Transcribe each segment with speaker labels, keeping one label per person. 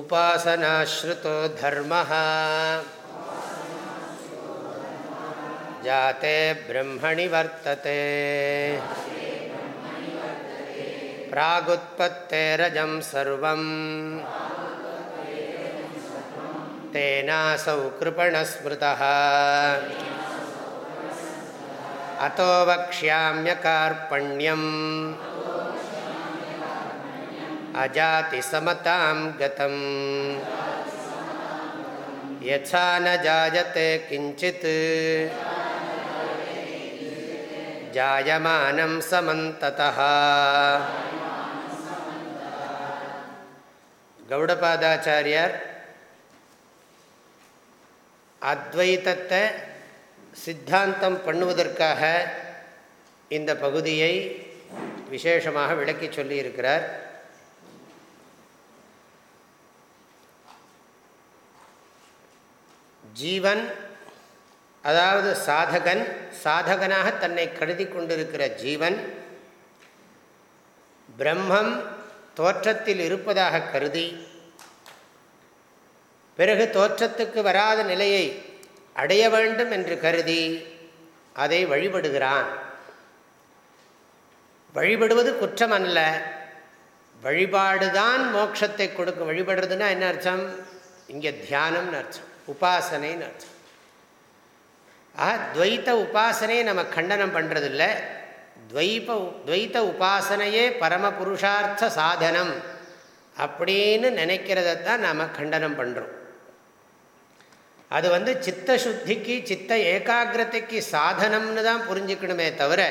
Speaker 1: उपासनाश्रितो धर्मः जाते ब्रह्मणि वर्तते प्रागुत्पत्तेरजं सर्वम् तेनासौ कृपणस्मृतः अतो वक्ष्याम्यकार्पण्यम् अजातिसमतां गतम् यथा न जायते किञ्चित् जायमानं समन्ततः கௌடபாதாச்சாரியார் அத்வைத்தத்தை சித்தாந்தம் பண்ணுவதற்காக இந்த பகுதியை விசேஷமாக விளக்கி சொல்லியிருக்கிறார் ஜீவன் அதாவது சாதகன் சாதகனாக தன்னை கருதி கொண்டிருக்கிற ஜீவன் பிரம்மம் தோற்றத்தில் இருப்பதாக கருதி பிறகு தோற்றத்துக்கு வராத நிலையை அடைய வேண்டும் என்று கருதி அதை வழிபடுகிறான். வழிபடுவது குற்றம் அல்ல வழிபாடுதான் மோட்சத்தை கொடுக்கும். வழிபடுறதுன்னா என்ன அர்த்தம்? இங்கே தியானம்னு அர்த்தம். உபாசனைன்னு அர்த்தம். ஆக துவைத்த உபாசனையை நம்ம கண்டனம் பண்ணுறதில்ல துவைப்ப துவைத்த உபாசனையே பரமபுருஷார்த்த சாதனம் அப்படின்னு நினைக்கிறத தான் நாம் கண்டனம் பண்ணுறோம் அது வந்து சித்த சுத்திக்கு சித்த ஏகாகிரதைக்கு சாதனம்னு தான் புரிஞ்சுக்கணுமே தவிர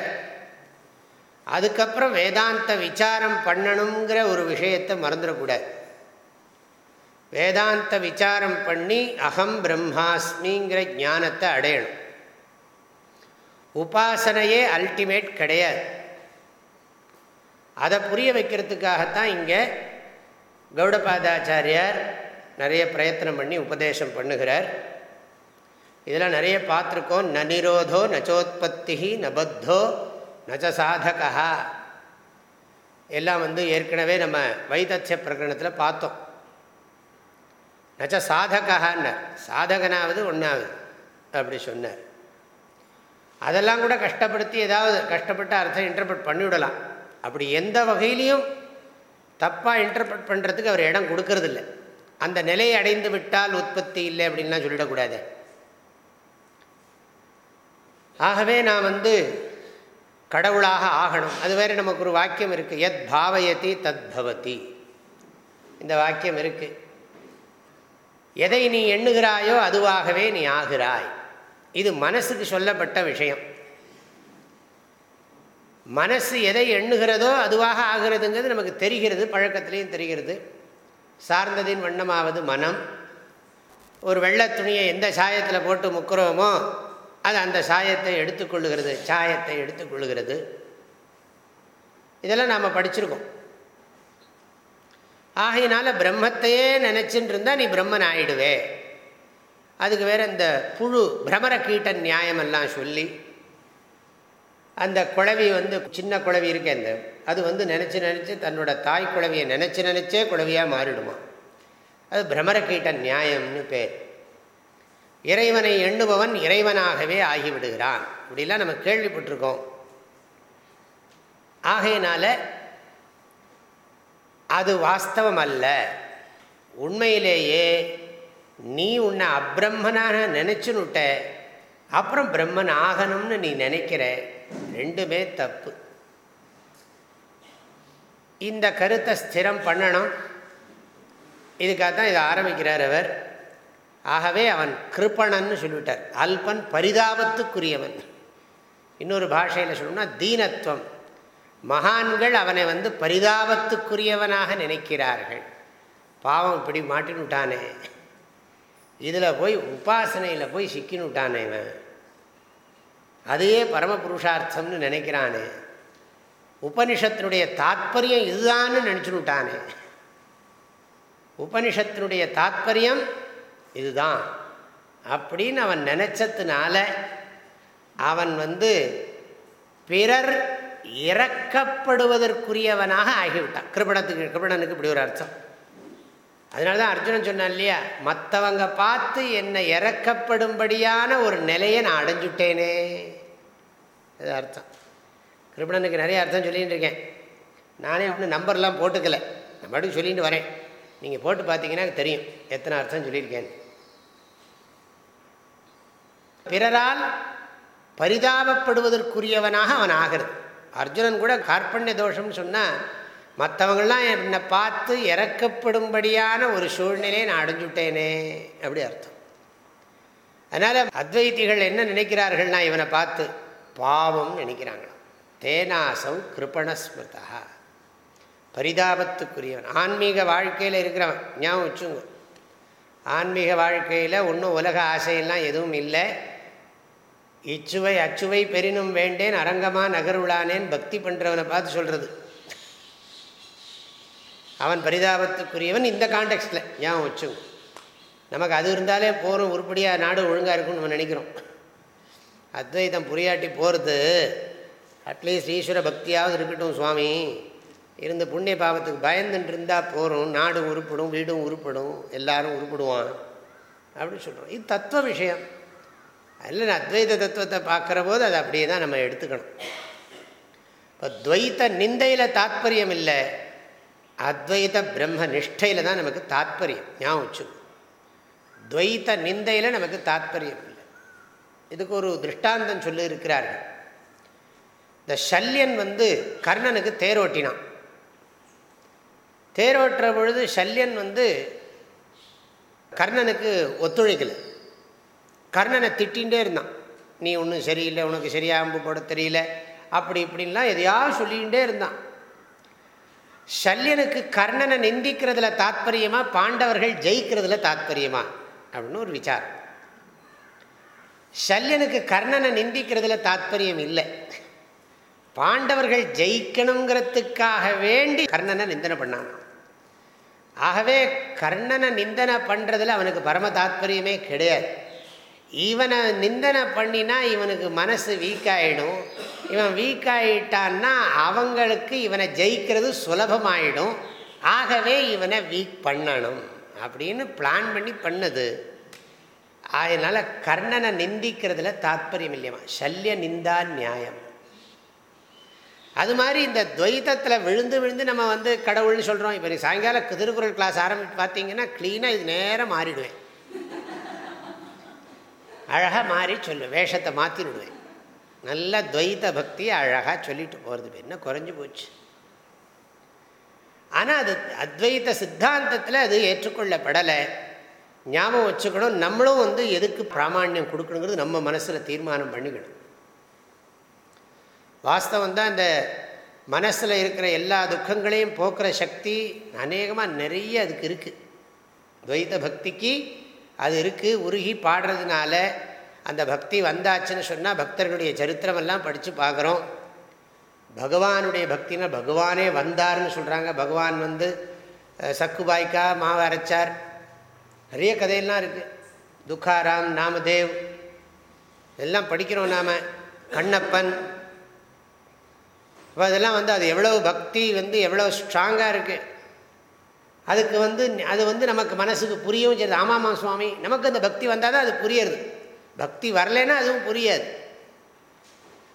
Speaker 1: அதுக்கப்புறம் வேதாந்த விசாரம் பண்ணணுங்கிற ஒரு விஷயத்தை மறந்துடக்கூடாது. வேதாந்த விசாரம் பண்ணி அகம் பிரம்மாஸ்மிங்கிற ஞானத்தை அடையணும். உபாசனையே அல்டிமேட் கிடையாது. அதை புரிய வைக்கிறதுக்காகத்தான் இங்கே கௌடபாதாச்சாரியார் நிறைய பிரயத்தனம் பண்ணி உபதேசம் பண்ணுகிறார். இதெல்லாம் நிறைய பார்த்துருக்கோம். ந நிரோதோ நச்சோத்பத்தி நபத்தோ நச்ச சாதகா எல்லாம் வந்து ஏற்கனவே நம்ம வைத்தத்திய பிரகடனத்தில் பார்த்தோம். நச்ச சாதகான்னார் சாதகனாவது ஒன்றாவது அப்படி சொன்னார். அதெல்லாம் கூட கஷ்டப்படுத்தி ஏதாவது கஷ்டப்பட்ட அர்த்தம் இன்டர்பிரட் பண்ணிவிடலாம். அப்படி எந்த வகையிலையும் தப்பாக இன்டர்பிரட் பண்ணுறதுக்கு அவர் இடம் கொடுக்கறதில்ல. அந்த நிலையை அடைந்து விட்டால் உற்பத்தி இல்லை அப்படின்லாம் சொல்லிடக்கூடாது. ஆகவே நான் வந்து கடவுளாக ஆகணும். அது வேறு நமக்கு ஒரு வாக்கியம் இருக்குது எத் பாவயதி தத் பவதி. இந்த வாக்கியம் இருக்குது எதை நீ எண்ணுகிறாயோ அதுவாகவே நீ ஆகிறாய். இது மனசுக்கு சொல்லப்பட்ட விஷயம். மனசு எதை எண்ணுகிறதோ அதுவாக ஆகிறதுங்கிறது நமக்கு தெரிகிறது பழக்கத்திலையும் தெரிகிறது. சார்ந்ததின் வண்ணமாவது மனம். ஒரு வெள்ளை துணியை எந்த சாயத்தில் போட்டு முக்கிறோமோ அது அந்த சாயத்தை எடுத்துக்கொள்ளுகிறது சாயத்தை எடுத்துக்கொள்ளுகிறது. இதெல்லாம் நாம் படிச்சிருக்கோம். ஆகையினால பிரம்மத்தையே நினச்சின்னு இருந்தால் நீ பிரம்மன் ஆயிடுவே அதுக்கு வேறு இந்த புழு பிரமர கீட்ட நியாயமெல்லாம் சொல்லி அந்த குழவி வந்து சின்ன குழவி இருக்கே அந்த அது வந்து நினச்சி நினச்சி தன்னோட தாய் குழவியை நினச்சி நினச்சே குழவியாக மாறிடுமா. அது பிரமர கீட்ட நியாயம்னு பேர். இறைவனை எண்ணுபவன் இறைவனாகவே ஆகிவிடுகிறான். இப்படிலாம் நம்ம கேள்விப்பட்டிருக்கோம். ஆகையினால அது வாஸ்தவம் அல்ல உண்மையிலேயே நீ உன்னை அப்பிரம்மனாக நினச்சுன்னுட்ட அப்புறம் பிரம்மன் ஆகணும்னு நீ நினைக்கிற ரெண்டுமே தப்பு. இந்த கருத்தை ஸ்திரம் பண்ணணும். இதுக்காக தான் இதை ஆரம்பிக்கிறார் அவர். ஆகவே அவன் கிருப்பணன்னு சொல்லிவிட்டார். அல்பன் பரிதாபத்துக்குரியவன். இன்னொரு பாஷையில் சொல்லணும்னா தீனத்துவம். மகான்கள் அவனை வந்து பரிதாபத்துக்குரியவனாக நினைக்கிறார்கள். பாவம் இப்படி மாட்டினுட்டானே. இதில் போய் உபாசனையில் போய் சிக்கினுட்டானே இவன். அதையே பரம புருஷார்த்தம்னு நினைக்கிறானே. உபனிஷத்தினுடைய தாத்பரியம் இதுதான்னு நினச்சுனுட்டானே. உபனிஷத்தினுடைய தாத்பரியம் இதுதான். அப்படின்னு அவன் நினச்சதுனால அவன் வந்து பிறர் இறக்கப்படுவதற்குரியவனாக ஆகிவிட்டான். கிருபணத்துக்கு கிருபணனுக்கு இப்படி ஒரு அர்த்தம். அதனால தான் அர்ஜுனன் சொன்னான் இல்லையா மற்றவங்க பார்த்து என்னை இறக்கப்படும்படியான ஒரு நிலையை நான் அடைஞ்சுட்டேனே. அது அர்த்தம். கிருபணனுக்கு நிறைய அர்த்தம் சொல்லிகிட்டு இருக்கேன். நானே ஒன்றும் நம்பர்லாம் போட்டுக்கல. நான் மட்டும் சொல்லிட்டு வரேன். நீங்கள் போட்டு பார்த்தீங்கன்னா தெரியும் எத்தனை அர்த்தம் சொல்லியிருக்கேன் பிறரால் பரிதாபப்படுவதற்குரியவனாக அவன் ஆகிறது. அர்ஜுனன் கூட கார்பண்ய தோஷம்னு சொன்னால் மற்றவங்களாம் என்னை பார்த்து இறக்கப்படும்படியான ஒரு சூழ்நிலையை நான் அடைஞ்சுட்டேனே அப்படி அர்த்தம். அதனால் அத்வைத்திகள் என்ன நினைக்கிறார்கள்னா இவனை பார்த்து பாவம் நினைக்கிறாங்களாம். தேனாசம் கிருபணஸ்மிருதா பரிதாபத்துக்குரியவன். ஆன்மீக வாழ்க்கையில் இருக்கிறவன். ஞாபகம் வச்சுங்க ஆன்மீக வாழ்க்கையில் ஒன்றும் உலக ஆசையெல்லாம் எதுவும் இல்லை. இச்சுவை அச்சுவை பெரினும் வேண்டேன் அரங்கமாக நகருளானேன் பக்தி பண்ணுறவனை பார்த்து சொல்கிறது அவன் பரிதாபத்துக்குரியவன் இந்த காண்டெக்ஸ்டில் ஞாபகம் வச்சுங்க நமக்கு அது இருந்தாலே போகிறோம் உருப்படியாக நாடு ஒழுங்காக இருக்கும்னு நம்ம நினைக்கிறோம். அத்வைதம் புரியாட்டி போகிறது அட்லீஸ்ட் ஈஸ்வர பக்தியாவது இருக்கட்டும் சுவாமி. இருந்து புண்ணிய பாவத்துக்கு பயந்துட்டு இருந்தால் போகிறோம் நாடு உருப்படும் வீடும் உருப்படும் எல்லாரும் உருப்பிடுவான். அப்படின்னு சொல்கிறோம் இது தத்துவ விஷயம். அதில் அத்வைத தத்துவத்தை பார்க்குற போது அதை அப்படியே தான் நம்ம எடுத்துக்கணும். இப்போ துவைத்த நிந்தையில் தாத்பரியம் இல்லை அத்வைத பிரம்ம நிஷ்டையில் தான் நமக்கு தாத்பரியம் ஞாபகம் வச்சு துவைத்த நிந்தையில் நமக்கு தாத்பரியம் இல்லை. இதுக்கு ஒரு திருஷ்டாந்தம் சொல்லி இருக்கிறார்கள் இந்த சல்யன் வந்து கர்ணனுக்கு தேரோட்டினான் தேரோட்டுற பொழுது சல்யன் வந்து கர்ணனுக்கு ஒத்துழைக்கலை. கர்ணனை திட்டிகிட்டே இருந்தான். நீ ஒன்றும் சரியில்லை உனக்கு சரியாக அம்பு போட தெரியல அப்படி இப்படின்லாம் எதையாவது சொல்லிகிட்டே இருந்தான். சல்யனுக்கு கர்ணனை நிந்திக்கிறதுல தாத்பரியமா பாண்டவர்கள் ஜெயிக்கிறதுல தாத்பரியமா அப்படின்னு ஒரு விசாரம். சல்யனுக்கு கர்ணனை நிந்திக்கிறதுல தாத்பரியம் இல்லை. பாண்டவர்கள் ஜெயிக்கணுங்கிறதுக்காக வேண்டி கர்ணனை நிந்தனை பண்ணான் ஆகவே கர்ணனை நிந்தனை பண்ணுறதுல அவனுக்கு பரம தாத்பரியமே கிடையாது. இவனை நிந்தனை பண்ணினா இவனுக்கு மனசு வீக் ஆகிடும் இவன் வீக் ஆகிட்டான்னா அவங்களுக்கு இவனை ஜெயிக்கிறது சுலபமாயிடும். ஆகவே இவனை வீக் பண்ணணும் அப்படின்னு பிளான் பண்ணி பண்ணது. அதனால் கர்ணனை நிந்திக்கிறதுல தாத்பரியம் இல்லையமா சல்ய நிந்தா நியாயம். அது மாதிரி இந்த துவைத்தத்தில் விழுந்து விழுந்து நம்ம வந்து கடவுள்னு சொல்கிறோம் இப்போ நீ சாயங்காலம் திருக்குறள் கிளாஸ் ஆரம்பித்து பார்த்தீங்கன்னா க்ளீனாக இது நேரம் மாறிடுவேன். அழகாக மாறி சொல்லு வேஷத்தை மாற்றிடுவேன் நல்ல துவைத்த பக்தியை அழகாக சொல்லிட்டு போகிறது என்ன குறைஞ்சி போச்சு. ஆனால் அது அத்வைத்த சித்தாந்தத்தில் அது ஏற்றுக்கொள்ளப்படலை. ஞாபகம் வச்சுக்கணும் நம்மளும் வந்து எதுக்கு பிராமணியம் கொடுக்கணுங்கிறது நம்ம மனசில் தீர்மானம் பண்ணிக்கணும். வாஸ்தவம் தான் இந்த மனசில் இருக்கிற எல்லா துக்கங்களையும் போக்குற சக்தி அநேகமாக நிறைய அதுக்கு இருக்குது துவைத பக்திக்கு அது இருக்குது உருகி பாடுறதுனால அந்த பக்தி வந்தாச்சுன்னு சொன்னால் பக்தர்களுடைய சரித்திரமெல்லாம் படித்து பார்க்குறோம். பகவானுடைய பக்தினா பகவானே வந்தார்னு சொல்கிறாங்க பகவான் வந்து சக்குபாய்க்கா மாவு அரைச்சார் நிறைய கதையெல்லாம் இருக்குது துக்காராம் நாமதேவ். எல்லாம் படிக்கிறோம் நாம். கண்ணப்பன். அப்போ அதெல்லாம் வந்து அது எவ்வளோ பக்தி வந்து எவ்வளோ ஸ்ட்ராங்காக இருக்குது அதுக்கு வந்து அது வந்து நமக்கு மனசுக்கு புரியவும் சரி ஆமாமா சுவாமி. நமக்கு அந்த பக்தி வந்தால் தான் அது புரியுறது. பக்தி வரலைன்னா அதுவும் புரியாது.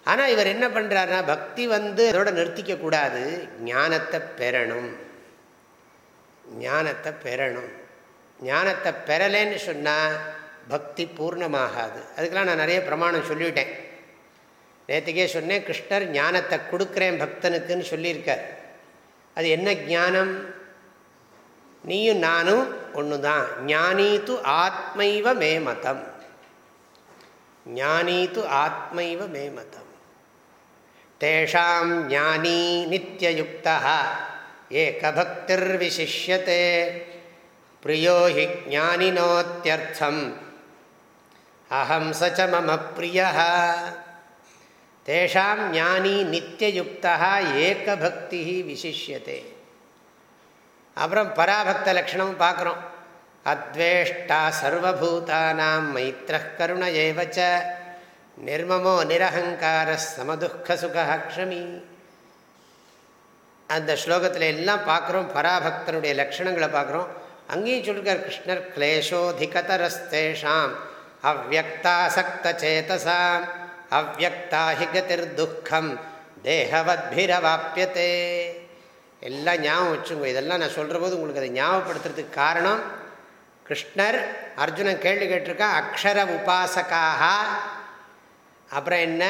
Speaker 1: ஆனால் இவர் என்ன பண்ணுறாருனா பக்தி வந்து அதோட நிறுத்திக்கக்கூடாது ஞானத்தை பெறணும். ஞானத்தை பெறணும். ஞானத்தை பெறலேன்னு சொன்னால் பக்தி பூர்ணமாகாது. அதுக்கெலாம் நான் நிறைய பிரமாணம் சொல்லிவிட்டேன். நேற்றுக்கே சொன்னேன் கிருஷ்ணர் ஞானத்தை கொடுக்குறேன் பக்தனுக்குன்னு சொல்லியிருக்கார். அது என்ன ஞானம்? நீயும் நானும் ஒன்று தான் ஞானீத்து ஆத்மைவ மே மதம் ஞானீத்து ஆத்மைவ மே மதம் தேஷாம் ஞானீ நித்தியுக்தா ஏகபக்திர்விசிஷ்யத்தே பிரியோ ஹி ஜானினோத்தியர்த்தம் அஹம் சச்ச மம பிரிய தேஷாம் ஞானி நித்தியயுக்தா ஏகபக்தி விசிஷ்யத்தை அப்புறம் பராபக்த லக்ஷணமும் பார்க்குறோம். அத்வேஷ்டா சர்வபூதானாம் மைத்திர கருண ஏவச்ச நிர்மமோ நிரகங்கார சமதுக்க சுகஹக்ஷமி. அந்த ஸ்லோகத்தில் எல்லாம் பார்க்குறோம் பராபக்தனுடைய லக்ஷணங்களை பார்க்குறோம். அங்கேயும் சொல்லிருக்கார் கிருஷ்ணர் கிளேஷோதிகதரஸ்தேஷாம் அவ்வக்தாசக்த சேதசாம் அவ்வக்தா துக்கம் தேகவத்பிரவாப்பியத்தே எல்லாம் ஞாபகம் வச்சுங்க இதெல்லாம் நான் சொல்கிற போது உங்களுக்கு அதை ஞாபகப்படுத்துறதுக்கு காரணம் கிருஷ்ணர் அர்ஜுனன் கேள்வி கேட்டிருக்கான் அக்ஷர உபாசகாக அப்புறம் என்ன?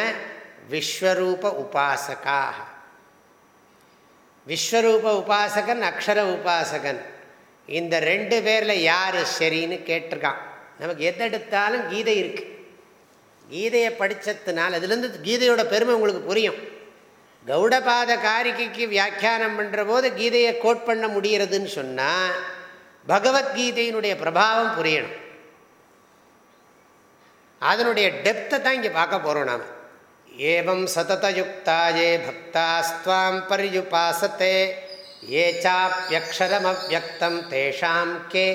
Speaker 1: விஸ்வரூப உபாசகாக விஸ்வரூப உபாசகன் அக்ஷர உபாசகன். இந்த ரெண்டு பேரில் யார் சரின்னு கேட்டிருக்கான். நமக்கு எதெடுத்தாலும் எடுத்தாலும் கீதை இருக்குது கீதையை படித்ததுனால அதுலேருந்து கீதையோட பெருமை உங்களுக்கு புரியும். கௌடபாத காரிகைக்கு வியாக்கியானம் பண்ணுற போது கீதையை கோட் பண்ண முடிகிறதுன்னு சொன்னால் பகவத்கீதையினுடைய பிரபாவம் புரியணும். அதனுடைய டெப்த்தை தான் இங்கே பார்க்க போகிறோம் நாம். ஏவம் சததயுக்தாயே பக்தாஸ்துவாம் பரியுபாசத்தே ஏ சாப்பியக்ஷரமவியக்தம் தேஷாம் கே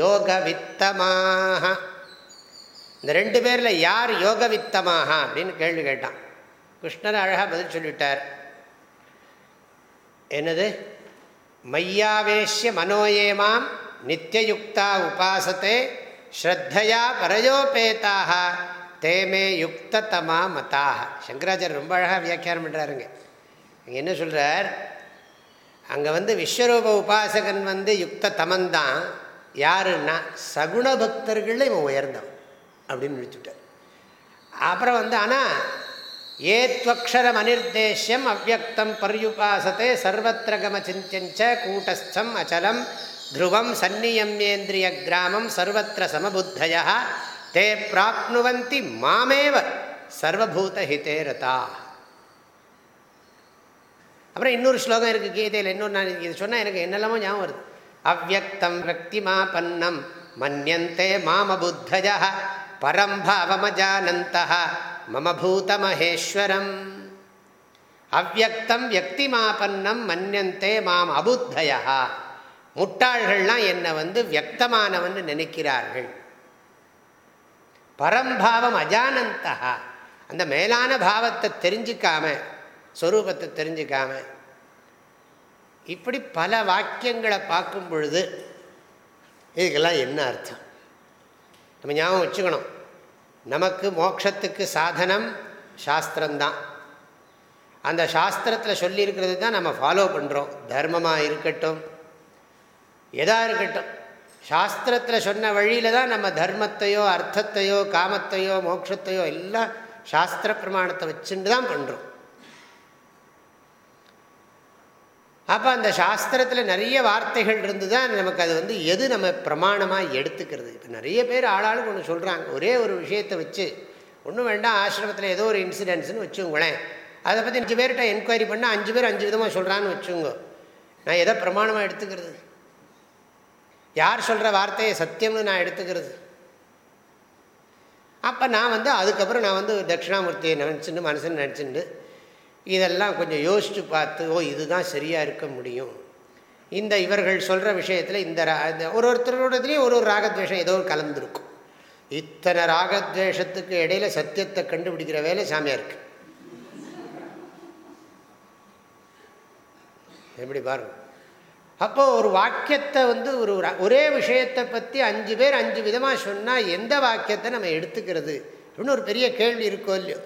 Speaker 1: யோகவித்தமாக இந்த ரெண்டு பேரில் யார் யோகவித்தமாக அப்படின்னு கேள்வி கேட்டான். கிருஷ்ணர் அழகாக பதில் சொல்லிட்டார். என்னது? மையாவேஷ்ய மனோயேமாம் நித்தியயுக்தா உபாசத்தே ஸ்ரத்தையா பரயோபேதாக தேமே யுக்ததமா மதாக. சங்கராச்சாரியர் ரொம்ப அழகாக வியாக்கியானம் பண்ணுறாருங்க இங்கே என்ன சொல்கிறார் அங்கே வந்து விஸ்வரூப உபாசகன் வந்து யுக்த தமன்தான் யாருன்னா? சகுண பக்தர்களில் இவன் உயர்ந்தவன் அப்படின்னு முடிச்சுட்டார் அப்புறம் வந்து ஆனால் ஏத்வக்ஷரம் அனிர்தேஷ்யம் அவ்வக்தம் பர்யுபாசத்தை சர்வத்திர கூட்டஸ்தம் அச்சலம் த்ருவம் சந்நியமியேந்திரிய கிராமம் சர்வத்திர சமபுத்தய தே பிராப்னுவந்தி மாமேவ சர்வபூத ரதா அப்புறம் இன்னொரு ஸ்லோகம் இருக்குது கீதையில் இன்னொரு நான் இது சொன்னால் எனக்கு என்னெல்லாமோ ஞாபகம் வருது. அவ்வக்தம் பன்னம் மன்யந்தே மாமபுத்தய பரம்பாவமஜானந்த மமபூதமகேஸ்வரம் அவ்வக்தம் வியக்தி வியக்திமாபன்னம் மன்னியந்தே மாம் அபுத்தயா முட்டாள்கள்லாம் என்னை வந்து வியக்தமானவன் நினைக்கிறார்கள். பரம்பாவம் அஜானந்தா அந்த மேலான பாவத்தை தெரிஞ்சிக்காம ஸ்வரூபத்தை தெரிஞ்சிக்காம இப்படி பல வாக்கியங்களை பார்க்கும் பொழுது இதுக்கெல்லாம் என்ன அர்த்தம்? நம்ம ஞாபகம் வச்சுக்கணும். நமக்கு மோட்சத்துக்கு சாதனம் சாஸ்திரம்தான். அந்த சாஸ்திரத்தில் சொல்லியிருக்கிறது தான் நம்ம ஃபாலோ பண்ணுறோம் தர்மமாக இருக்கட்டும். எதாக இருக்கட்டும். சாஸ்திரத்தில் சொன்ன வழியில் தான் நம்ம தர்மத்தையோ அர்த்தத்தையோ காமத்தையோ மோட்சத்தையோ எல்லாம் சாஸ்திர பிரமாணத்தை வச்சுட்டு தான் பண்ணுறோம் அப்போ அந்த சாஸ்திரத்தில் நிறைய வார்த்தைகள் இருந்து தான் நமக்கு அது வந்து எது நம்ம பிரமாணமாக எடுத்துக்கிறது. இப்போ நிறைய பேர் ஆளாளுக்கு ஒன்று சொல்கிறாங்க ஒரே ஒரு விஷயத்தை வச்சு. ஒன்றும் வேண்டாம் ஆசிரமத்தில் ஏதோ ஒரு இன்சிடென்ட்ஸ்னு வச்சுங்களேன் அதை பற்றி அஞ்சு பேர்கிட்ட என்கொயரி பண்ணால் அஞ்சு பேர் அஞ்சு விதமாக சொல்கிறான்னு வச்சுங்க நான் எதை பிரமாணமாக எடுத்துக்கிறது? யார் சொல்கிற வார்த்தையை சத்தியம்னு நான் எடுத்துக்கிறது? அப்போ நான் வந்து அதுக்கப்புறம் நான் வந்து தட்சிணாமூர்த்தியை நினச்சிட்டு மனசுன்னு நினச்சிட்டு இதெல்லாம் கொஞ்சம் யோசித்து பார்த்து ஓ இதுதான் சரியாக இருக்க முடியும். இந்த இவர்கள் சொல்கிற விஷயத்தில் இந்த ஒரு ஒருத்தரோடதுலேயும் ஒரு ஒரு ராகத்வேஷம் ஏதோ கலந்துருக்கும். இத்தனை ராகத்வேஷத்துக்கு இடையில சத்தியத்தை கண்டுபிடிக்கிற வேலை சாமியாக இருக்கு எப்படி பாருங்க. அப்போது ஒரு வாக்கியத்தை வந்து ஒரு ஒரே விஷயத்தை பற்றி அஞ்சு பேர் அஞ்சு விதமாக சொன்னால் எந்த வாக்கியத்தை நம்ம எடுத்துக்கிறது? அப்படின்னு ஒரு பெரிய கேள்வி இருக்கோ இல்லையோ?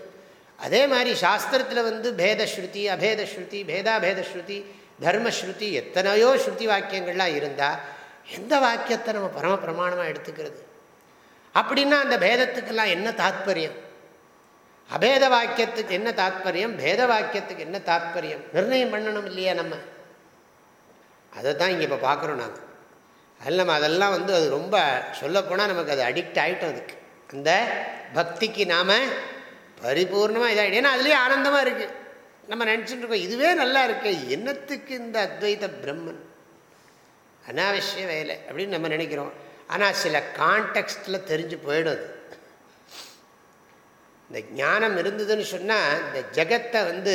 Speaker 1: அதே மாதிரி சாஸ்திரத்தில் வந்து பேதஸ்ருதி அபேதஸ்ருதி பேதாபேதஸ்ருதி தர்மஸ்ருதி எத்தனையோ ஸ்ருதி வாக்கியங்கள்லாம் இருந்தால் எந்த வாக்கியத்தை நம்ம பரம பிரமாணமாக எடுத்துக்கிறது? அப்படின்னா அந்த பேதத்துக்கெல்லாம் என்ன தாத்பரியம்? அபேத வாக்கியத்துக்கு என்ன தாத்பரியம்? பேத வாக்கியத்துக்கு என்ன தாத்பரியம்? நிர்ணயம் பண்ணணும் இல்லையா நம்ம? அதை தான் இங்கே இப்போ பார்க்குறோம் நாங்கள் அதில் நம்ம அதெல்லாம் வந்து அது ரொம்ப சொல்லப்போனால் நமக்கு அது அடிக்ட் ஆகிட்டோம் அதுக்கு. அந்த பக்திக்கு நாம் பரிபூர்ணமாக இதாக ஏன்னா அதுலேயே ஆனந்தமாக இருக்குது நம்ம நினச்சிட்டு இருக்கோம் இதுவே நல்லா இருக்கு என்னத்துக்கு இந்த அத்வைத பிரம்மன்? அனாவசிய வேலை அப்படின்னு நம்ம நினைக்கிறோம். ஆனால் சில கான்டெக்ஸ்டில் தெரிஞ்சு போயிடும் அது. இந்த ஞானம் இருந்ததுன்னு சொன்னால் இந்த ஜகத்தை வந்து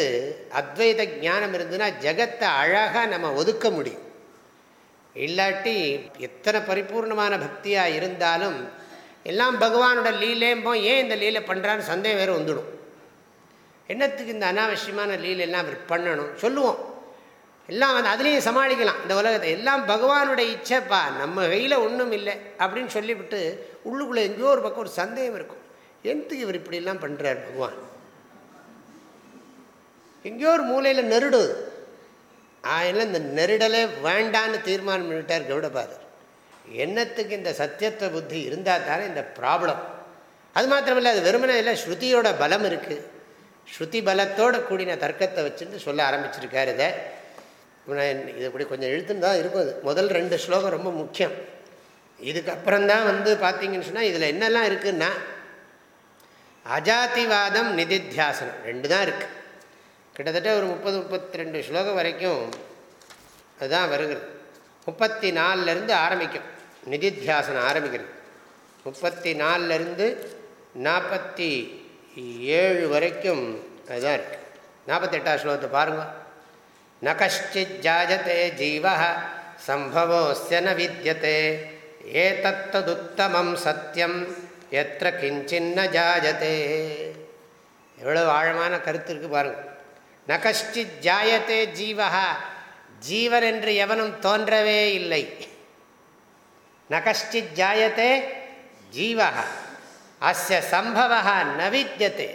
Speaker 1: அத்வைத ஞானம் இருந்ததுன்னா ஜகத்தை அழகாக நம்ம ஒதுக்க முடியும். இல்லாட்டி எத்தனை பரிபூர்ணமான பக்தியாக இருந்தாலும் எல்லாம் பகவானோட லீலேம்போ ஏன் இந்த லீலை பண்ணுறான்னு சந்தேகம் வேறு வந்துடும். என்னத்துக்கு இந்த அனாவசியமான லீலெல்லாம் அவர் பண்ணணும்? சொல்லுவோம். எல்லாம் வந்து அதுலேயும் சமாளிக்கலாம். இந்த உலகத்தை எல்லாம் பகவானுடைய இச்சைப்பா நம்ம கையில் ஒன்றும் இல்லை அப்படின்னு சொல்லிவிட்டு உள்ளுக்குள்ளே எங்கேயோ ஒரு பக்கம் ஒரு சந்தேகம் இருக்கும். எந்தக்கு இவர் இப்படிலாம் பண்ணுறார் பகவான்? எங்கேயோ ஒரு மூலையில் நெருடுது ஆயிரம் இந்த நெருடலே வேண்டான்னு தீர்மானம் பண்ணிட்டார் கௌடபாதர். என்னத்துக்கு இந்த சத்தியத்துவ புத்தி இருந்தால் தானே இந்த ப்ராப்ளம் அது மாத்திரமில்லை அது வெறுமனே இல்லை ஸ்ருதியோட பலம் இருக்குது ஸ்ருதி பலத்தோடு கூடின தர்க்கத்தை வச்சுட்டு சொல்ல ஆரம்பிச்சிருக்காரு இதை. இது இப்படி கொஞ்சம் எழுத்துன்னு தான் இருக்கும் அது. முதல் ரெண்டு ஸ்லோகம் ரொம்ப முக்கியம். இதுக்கப்புறம்தான் வந்து பார்த்தீங்கன்னு சொன்னால் இதில் என்னெல்லாம் இருக்குன்னா அஜாதிவாதம் நிதித்தியாசனம் ரெண்டு தான் இருக்குது கிட்டத்தட்ட ஒரு முப்பது முப்பத்தி ரெண்டு ஸ்லோகம் வரைக்கும் அதுதான் வருகிறது. முப்பத்தி நாலுலேருந்து ஆரம்பிக்கும். நிதித்தியாசனம் ஆரம்பிக்கிறது. முப்பத்தி நாலுலேருந்து நாற்பத்தி ஏழு வரைக்கும் அதுதான் இருக்குது நாற்பத்தெட்டாம் ஸ்லோகத்தை பாருங்கள் ந கஷ்டித் ஜாஜதே ஜீவ சம்பவோஸ்ய ந வித்தியதே ஏதத்ததுத்தமம் சத்தியம் எத்த கிஞ்சின்ன ஜாஜதே. எவ்வளோ ஆழமான கருத்து இருக்குது பாருங்கள் ந கஷ்டித் ஜாயத்தே ஜீவா ஜீவன் என்று எவனும் தோன்றவே இல்லை. நகஷ்டித் ஜாயத்தே ஜீவா அஸ்ய சம்பவா ந வித்தியதே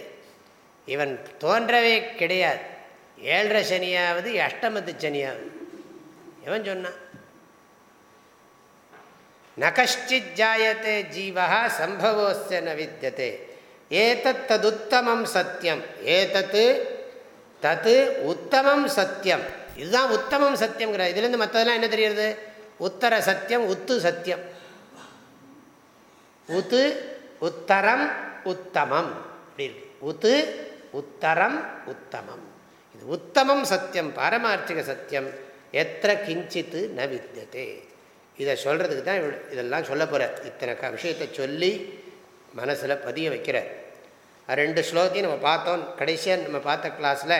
Speaker 1: இவன் தோன்றவே கிடையாது. ஏழரை சனியாவது அஷ்டமத்து சனியாவது. இவன் சொன்னான். நகஷ்டித் ஜாயத்தே ஜீவா சம்பவோஸ்ய ந வித்தியதே ஏதத் ததுத்தமம் சத்தியம் ஏதத்து தத்து உத்தமம் சத்தியம் இதுதான் உத்தமம் சத்தியங்கிறார் இதுலேருந்து மற்றதெல்லாம் என்ன தெரியுது உத்தர சத்தியம் உத்து சத்தியம். உத்து உத்தரம் உத்தமம். அப்படி இருக்கு. உத்து உத்தரம் உத்தமம். இது உத்தமம் சத்தியம் பாரமார்த்திக சத்தியம். எத்த கிஞ்சித்து ந வித்தியதே இதை சொல்கிறதுக்கு தான் இதெல்லாம் சொல்ல போகிறார் இத்தனை விஷயத்தை சொல்லி மனசில் பதிய வைக்கிறார். ரெண்டு ஸ்லோகத்தையும் நம்ம பார்த்தோம். கடைசியாக நம்ம பார்த்த கிளாஸில்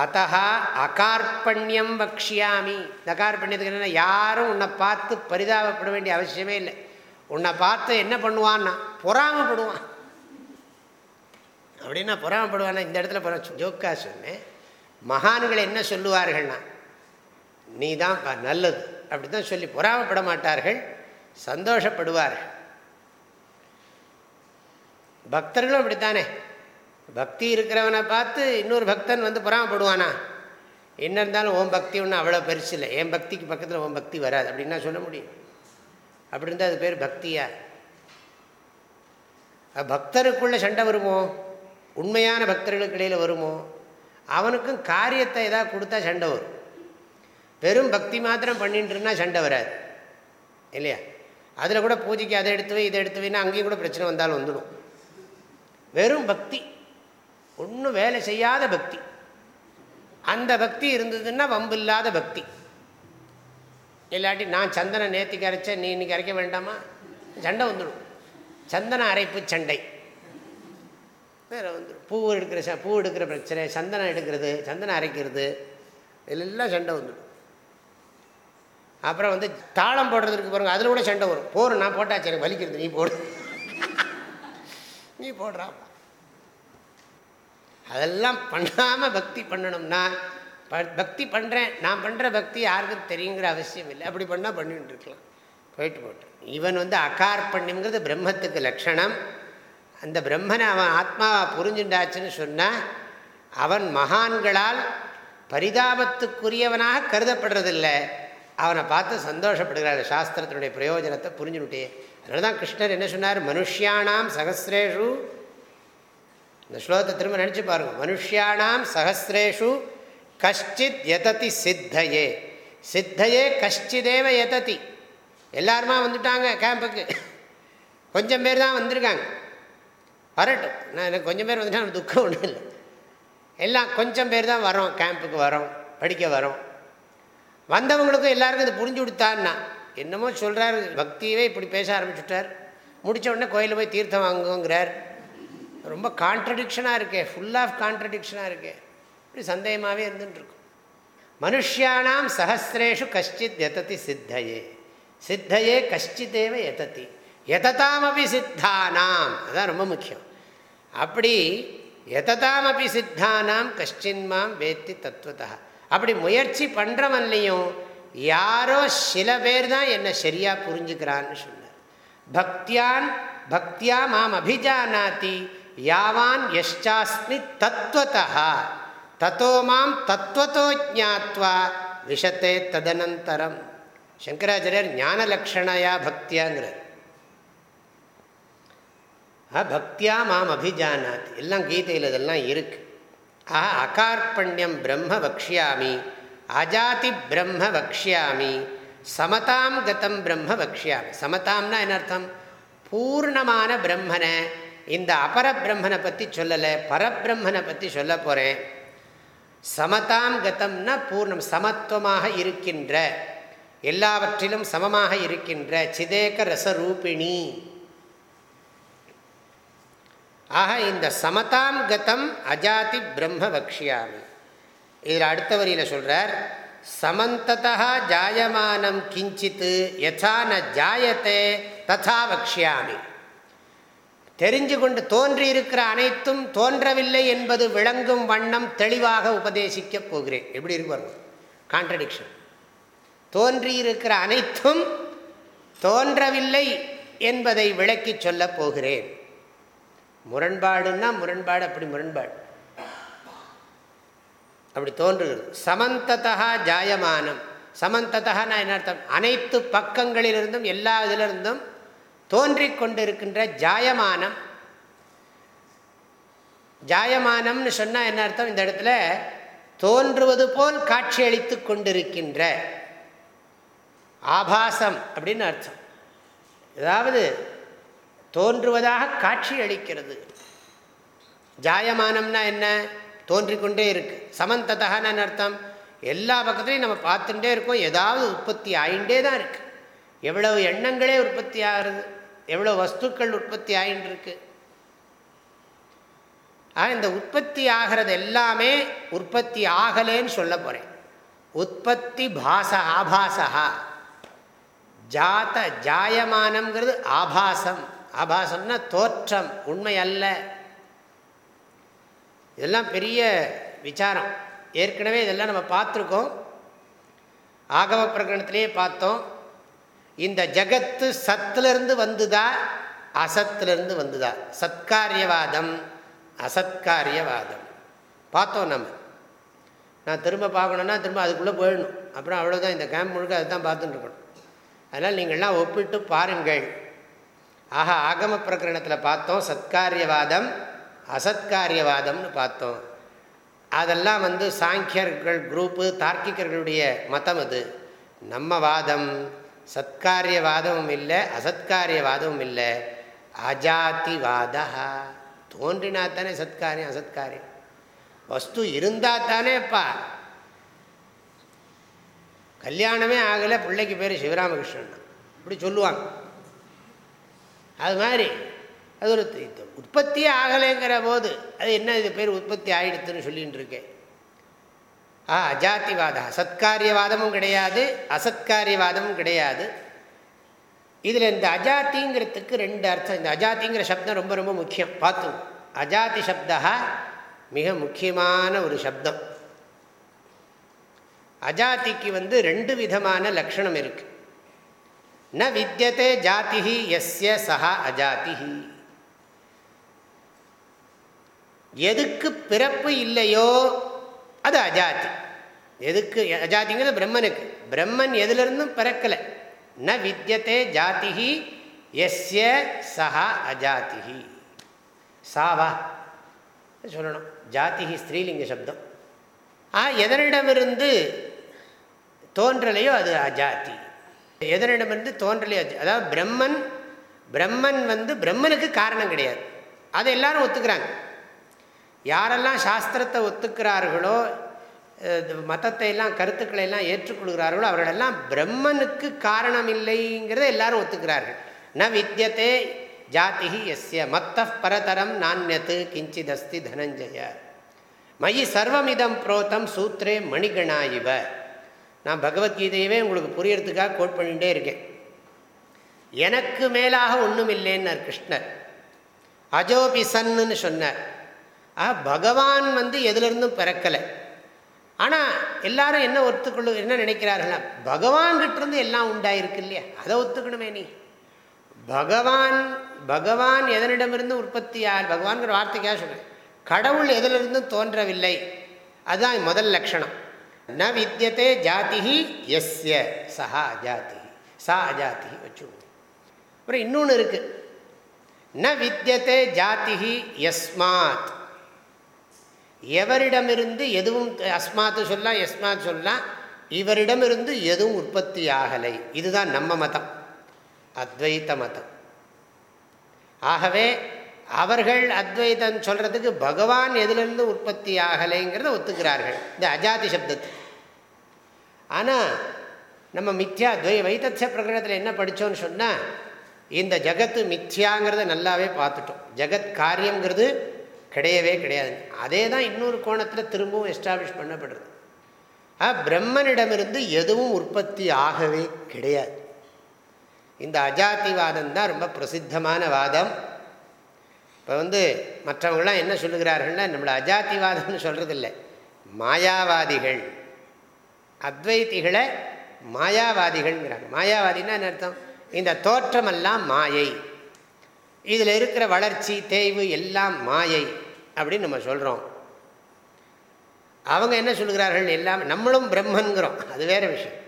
Speaker 1: அத்தா அகார்பண்யம் வக்ஷியாமி. இந்த அகார்பண்யத்துக்கு என்ன யாரும் உன்னை பார்த்து பரிதாபப்பட வேண்டிய அவசியமே இல்லை. உன்னை பார்த்து என்ன பண்ணுவான்னா பொறாமப்படுவான். அப்படின்னா பொறாமப்படுவானா இந்த இடத்துல பொறா ஜோக்கா சொன்னேன். மகான்கள் என்ன சொல்லுவார்கள்னா நீ தான் நல்லது. அப்படி தான் சொல்லி பொறாமப்பட மாட்டார்கள் சந்தோஷப்படுவார்கள். பக்தர்களும் அப்படித்தானே? பக்தி இருக்கிறவனை பார்த்து இன்னொரு பக்தன் வந்து புறாமப்படுவானா? என்ன இருந்தாலும் ஓம் பக்தி ஒன்றும் அவ்வளோ பெருசு இல்லை. என் பக்திக்கு பக்கத்தில் ஓம் பக்தி வராது. அப்படின்னா சொல்ல முடியும்? அப்படி இருந்தால் அது பேர் பக்தியா? பக்தருக்குள்ளே சண்டை வருமோ? உண்மையான பக்தர்களுக்கு இடையில் வருமோ? அவனுக்கும் காரியத்தை ஏதாவது கொடுத்தா சண்டை வரும். வெறும் பக்தி மாத்திரம் பண்ணிட்டுருன்னா சண்டை வராது. இல்லையா? அதில் கூட பூஜைக்கு அதை எடுத்துவே இதை எடுத்துவேன்னா அங்கேயும் கூட பிரச்சனை வந்தாலும் வந்துடும். வெறும் பக்தி. ஒன்றும் வேலை செய்யாத பக்தி. அந்த பக்தி இருந்ததுன்னா வம்பு இல்லாத பக்தி. இல்லாட்டி நான் சந்தனை நேற்றுக்கு அரைச்சேன் நீ இன்னைக்கு அரைக்க வேண்டாமா? சண்டை வந்துடும். சந்தன அரைப்பு சண்டை. வேறு வந்துடும். பூ எடுக்கிற ச பூ எடுக்கிற பிரச்சனை சந்தனம் எடுக்கிறது சந்தனம் அரைக்கிறது எல்லாம் சண்டை வந்துடும். அப்புறம் வந்து தாளம் போடுறதுக்கு பாருங்க அதில் கூட சண்டை வரும். போர் நான் போட்டாச்சு எனக்கு வலிக்கிறது நீ போடு. நீ போடுறாப்பா அதெல்லாம் பண்ணாமல் பக்தி பண்ணணும்னா பக்தி பண்ணுறேன் நான் பண்ணுற பக்தி யாருக்கும் தெரியுங்கிற அவசியம் இல்லை. அப்படி பண்ணால் பண்ணிட்டு இருக்கலாம். போயிட்டு போட்டேன் இவன் வந்து அகார்பண்யங்கிறது பிரம்மத்துக்கு லட்சணம். அந்த பிரம்மனை அவன் ஆத்மாவை புரிஞ்சுண்டாச்சுன்னு சொன்னால் அவன் மகான்களால் பரிதாபத்துக்குரியவனாக கருதப்படுறதில்லை. அவனை பார்த்து சந்தோஷப்படுகிறார் சாஸ்திரத்தினுடைய பிரயோஜனத்தை புரிஞ்சுனுட்டே அதனால தான் கிருஷ்ணர் என்ன சொன்னார்? மனுஷியானாம் சகசிரேஷு இந்த ஸ்லோகத்தை திரும்ப நினச்சி பாருங்கள் மனுஷியானாம் சகசிரேஷு கஷ்டித் எததி சித்தையே. சித்தையே கஷ்டிதேவ எததி. எல்லாருமா வந்துட்டாங்க கேம்புக்கு. கொஞ்சம் பேர் தான் வந்திருக்காங்க. வரட்டும். நான் எனக்கு கொஞ்சம் பேர் வந்துட்டா துக்கம் ஒன்றும் இல்லை. எல்லாம் கொஞ்சம் பேர் தான் வரோம் கேம்புக்கு வரோம் படிக்க வரோம் வந்தவங்களுக்கும் எல்லாருக்கும் இது புரிஞ்சு கொடுத்தான்னா என்னமோ சொல்கிறார் பக்தியவே இப்படி பேச ஆரம்பிச்சுட்டார். முடித்த உடனே கோயிலில் போய் தீர்த்தம் வாங்குங்கிறார் ரொம்ப கான்ட்ரடிக்ஷனாக இருக்கே ஃபுல் ஆஃப் கான்ட்ரடிக்ஷனாக இருக்கே. இப்படி சந்தேகமாகவே இருந்துட்டுருக்கும் மனுஷியானாம் சஹசிரேஷு கஷ்டித் எதத்தி சித்தையே. சித்தையே கஷ்டித்தேவ எதத்தி எததாமபி சித்தானாம். அதுதான் ரொம்ப முக்கியம். அப்படி எததாமபி சித்தானாம் கஷ்டின்மாம் வேத்தி தத்துவத்தா அப்படி முயற்சி பண்ணுறவன்லையும் யாரோ சில பேர் தான் என்னை சரியாக புரிஞ்சுக்கிறான்னு சொன்னார். பக்தியான் பக்தியா மாம் அபிஜானாத்தி யாவான் யஷ்சாஸ்மி தத்துவத்தா தத்தோ மாம் தத்துவத்தோ ஜாத்வா விஷத்தே ததனந்தரம். சங்கராச்சாரியர் ஞான லக்ஷணையா பக்தியாங்கிறார் பக்தியா மாம் அபிஜானாத். எல்லாம் கீதையில் இதெல்லாம் இருக்கு. ஆஹா அகார்பண்யம் பிரம்ம வக்ஷியாமி. அஜாதி பிரம்ம வக்ஷியாமி. சமதாம் கதம் பிரம்ம வக்ஷியாமி. சமதாம்னா என்ன அர்த்தம்? பூர்ணமான பிரம்மனை. இந்த அபர பிரம்மனை பற்றி சொல்லலை பரபிரம்மனை பற்றி சொல்ல போகிறேன் சமதாம் கதம்னா பூர்ணம் சமத்துவமாக இருக்கின்ற எல்லாவற்றிலும் சமமாக இருக்கின்ற சிதேக ரசரூபிணி. ஆக இந்த சமதாம் கதம் அஜாதி பிரம்ம வக்ஷியாமி. இதில் அடுத்த வரியில் சொல்கிறார் சமந்ததா ஜாயமானம் கிஞ்சித்து யசா ந ஜாயத்தே ததா வக்ஷியாமி. தெரிஞ்சு கொண்டு தோன்றியிருக்கிற அனைத்தும் தோன்றவில்லை என்பது விளங்கும் வண்ணம் தெளிவாக உபதேசிக்கப் போகிறேன். எப்படி இருக்கு பாருங்க. கான்ட்ரடிக்ஷன் தோன்றியிருக்கிற அனைத்தும் தோன்றவில்லை என்பதை விளக்கி சொல்லப் போகிறேன். முரண்பாடுன்னா முரண்பாடு அப்படி முரண்பாடு. அப்படி தோன்றுகிறது. சமந்ததா ஜாயமானம். சமந்ததா என்ன அர்த்தம்? அனைத்து பக்கங்களிலிருந்தும் எல்லா இதிலிருந்தும் தோன்றிக் கொண்டிருக்கின்ற ஜாயமானம். ஜாயமானம்னு சொன்னால் என்ன அர்த்தம்? இந்த இடத்துல தோன்றுவது போல் காட்சியளித்து கொண்டிருக்கின்ற ஆபாசம் அப்படின்னு அர்த்தம். அதாவது தோன்றுவதாக காட்சி அளிக்கிறது ஜாயமானம்னா என்ன? தோன்றிக்கொண்டே இருக்கு. சமந்ததான்னு அர்த்தம்? எல்லா பக்கத்துலையும் நம்ம பார்த்துட்டே இருக்கோம். ஏதாவது உற்பத்தி ஆகிண்டே தான் இருக்குது எவ்வளவு எண்ணங்களே உற்பத்தி ஆகிறது? எவ்வளோ வஸ்துக்கள் உற்பத்தி ஆகிட்டு இருக்கு இந்த உற்பத்தி ஆகிறது எல்லாமே உற்பத்தி ஆகலேன்னு சொல்ல போகிறேன் உற்பத்தி பாச ஆபாசா ஜாத ஜாயமானங்கிறது ஆபாசம். ஆபாசம்னா தோற்றம் உண்மை அல்ல. இதெல்லாம் பெரிய விசாரம். ஏற்கனவே இதெல்லாம் நம்ம பார்த்துருக்கோம். ஆகவ பிரகடனத்திலே பார்த்தோம். இந்த ஜகத்து சத்திலிருந்து வந்துதா? அசத்திலிருந்து வந்துதா? சத்காரியவாதம் அசத்காரியவாதம். பார்த்தோம் நம்ம. நான் திரும்ப பார்க்கணுன்னா திரும்ப அதுக்குள்ளே போயிடணும். அப்புறம் அவ்வளோதான் இந்த கேம்ப் முழுக்க அதுதான் பார்த்துட்டு இருக்கணும். அதனால் நீங்கள்லாம் ஒப்பிட்டு பாருங்கள். ஆஹா ஆகம பிரகரணத்தில் பார்த்தோம். சத்காரியவாதம் அசத்காரியவாதம்னு பார்த்தோம். அதெல்லாம் வந்து சாங்கியர்கள் குரூப்பு தார்க்கிகர்களுடைய மதம் அது. நம்ம வாதம். சத்காரியவாதமும் இல்லை அசத்காரியவாதமும் இல்லை. அஜாதிவாதா தோன்றினா தானே சத்காரியம் அசத்காரியம். வஸ்து இருந்தால் தானேப்பா கல்யாணமே ஆகலை பிள்ளைக்கு பேர் சிவராமகிருஷ்ணன். இப்படி சொல்லுவாங்க. அது மாதிரி அது ஒரு உற்பத்தியே ஆகலைங்கிற போது அது என்ன இது பேர் உற்பத்தி ஆகிடுதுன்னு சொல்லிகிட்டு இருக்கேன். ஆ அஜாத்திவாதம் சத்காரியவாதமும் கிடையாது அசத்காரியவாதமும் கிடையாது. இதில் இந்த அஜாத்திங்கிறதுக்கு ரெண்டு அர்த்தம். இந்த அஜாத்திங்கிற சப்தம் ரொம்ப ரொம்ப முக்கியம். பார்த்தோம் அஜாதி சப்தா மிக முக்கியமான ஒரு சப்தம். அஜாதிக்கு வந்து ரெண்டு விதமான லக்ஷணம் இருக்கு. ந வித்தியதே ஜாதி எஸ்ய சஹா அஜாதி எதுக்கு பிறப்பு இல்லையோ அது அஜாதி எதுக்கு? அஜாதிங்கிறது பிரம்மனுக்கு. பிரம்மன் எதுலேருந்தும் பிறக்கலை. ந வித்தியதே ஜாதி எஸ்ய சஹா அஜாதி சாவா சொல்லணும். ஜாதி ஸ்திரீலிங்க சப்தம். ஆ எதனிடமிருந்து தோன்றலையோ அது அஜாதி. எதனிடமிருந்து தோன்றலையோ அதாவது பிரம்மன் பிரம்மன் வந்து பிரம்மனுக்கு காரணம் கிடையாது. அதை எல்லாரும் ஒத்துக்கிறாங்க. யாரெல்லாம் சாஸ்திரத்தை ஒத்துக்கிறார்களோ மதத்தை எல்லாம் கருத்துக்களை எல்லாம் ஏற்றுக்கொள்கிறார்களோ அவர்களெல்லாம் பிரம்மனுக்கு காரணம் இல்லைங்கிறத எல்லாரும் ஒத்துக்கிறார்கள். ந வித்தியத்தே ஜாதி எஸ்ய மத்த பரதரம் நானியத்து கிஞ்சித் அஸ்தி தனஞ்சய. மயி சர்வமிதம் புரோத்தம் சூத்ரே மணிகணா இவ நான் பகவத்கீதையவே உங்களுக்கு புரியறதுக்காக கோட் பண்ணிகிட்டே இருக்கேன். எனக்கு மேலாக ஒன்றும் இல்லைன்னார் கிருஷ்ணர். அஜோபிசன்னு சொன்னார். ஆ பகவான் வந்து எதுலேருந்தும் பிறக்கலை. ஆனால் எல்லாரும் என்ன ஒத்துக்கொள்ளு என்ன நினைக்கிறார்கள்னா பகவான்கிட்டருந்து எல்லாம் உண்டாயிருக்கு இல்லையா? அதை ஒத்துக்கணுமே நீ. பகவான் பகவான் எதனிடமிருந்து உற்பத்தியால் பகவான்கிற வார்த்தைக்காக சொல்கிறேன் கடவுள் எதிலிருந்தும் தோன்றவில்லை. அதுதான் முதல் லட்சணம். ந வித்தியதே ஜாதி எஸ்ய சஹா அஜாதி சா அஜாதி வச்சுக்கோங்க. அப்புறம் இன்னொன்று இருக்குது ந வித்தியதே ஜாதி எஸ்மாத் எவரிடமிருந்து எதுவும் அஸ்மாத்து சொல்லலாம் எஸ்மாத் சொல்லலாம் இவரிடமிருந்து எதுவும் உற்பத்தி ஆகலை. இதுதான் நம்ம மதம். அத்வைத்த மதம். ஆகவே அவர்கள் அத்வைதம் சொல்கிறதுக்கு பகவான் எதிலிருந்து உற்பத்தி ஆகலைங்கிறத ஒத்துக்கிறார்கள். இந்த அஜாதி சப்தத்து. ஆனால் நம்ம மித்யா துவை வைத்தத்ய பிரகடனத்தில் என்ன படித்தோன்னு சொன்னால் இந்த ஜகத்து மித்யாங்கிறத நல்லாவே பார்த்துட்டோம். ஜெகத் காரியங்கிறது கிடையவே கிடையாது. அதே தான் இன்னொரு கோணத்தில் திரும்பவும் எஸ்டாப்ளிஷ் பண்ணப்படுறது. பிரம்மனிடமிருந்து எதுவும் உற்பத்தி ஆகவே கிடையாது. இந்த அஜாத்திவாதம் தான் ரொம்ப பிரசித்தமான வாதம். இப்போ வந்து மற்றவங்களாம் என்ன சொல்லுகிறார்கள்னா நம்மளை அஜாத்திவாதம்னு சொல்கிறதில்ல மாயாவாதிகள். அத்வைத்திகளை மாயாவாதிகள்ங்கிறாங்க. மாயாவாதின்னா என்ன அர்த்தம்? இந்த தோற்றமெல்லாம் மாயை. இதில் இருக்கிற வளர்ச்சி தேய்வு எல்லாம் மாயை. அப்படின்னு நம்ம சொல்கிறோம் அவங்க என்ன சொல்கிறார்கள் எல்லாமே நம்மளும் பிரம்மன்கிறோம். அது வேறு விஷயம்.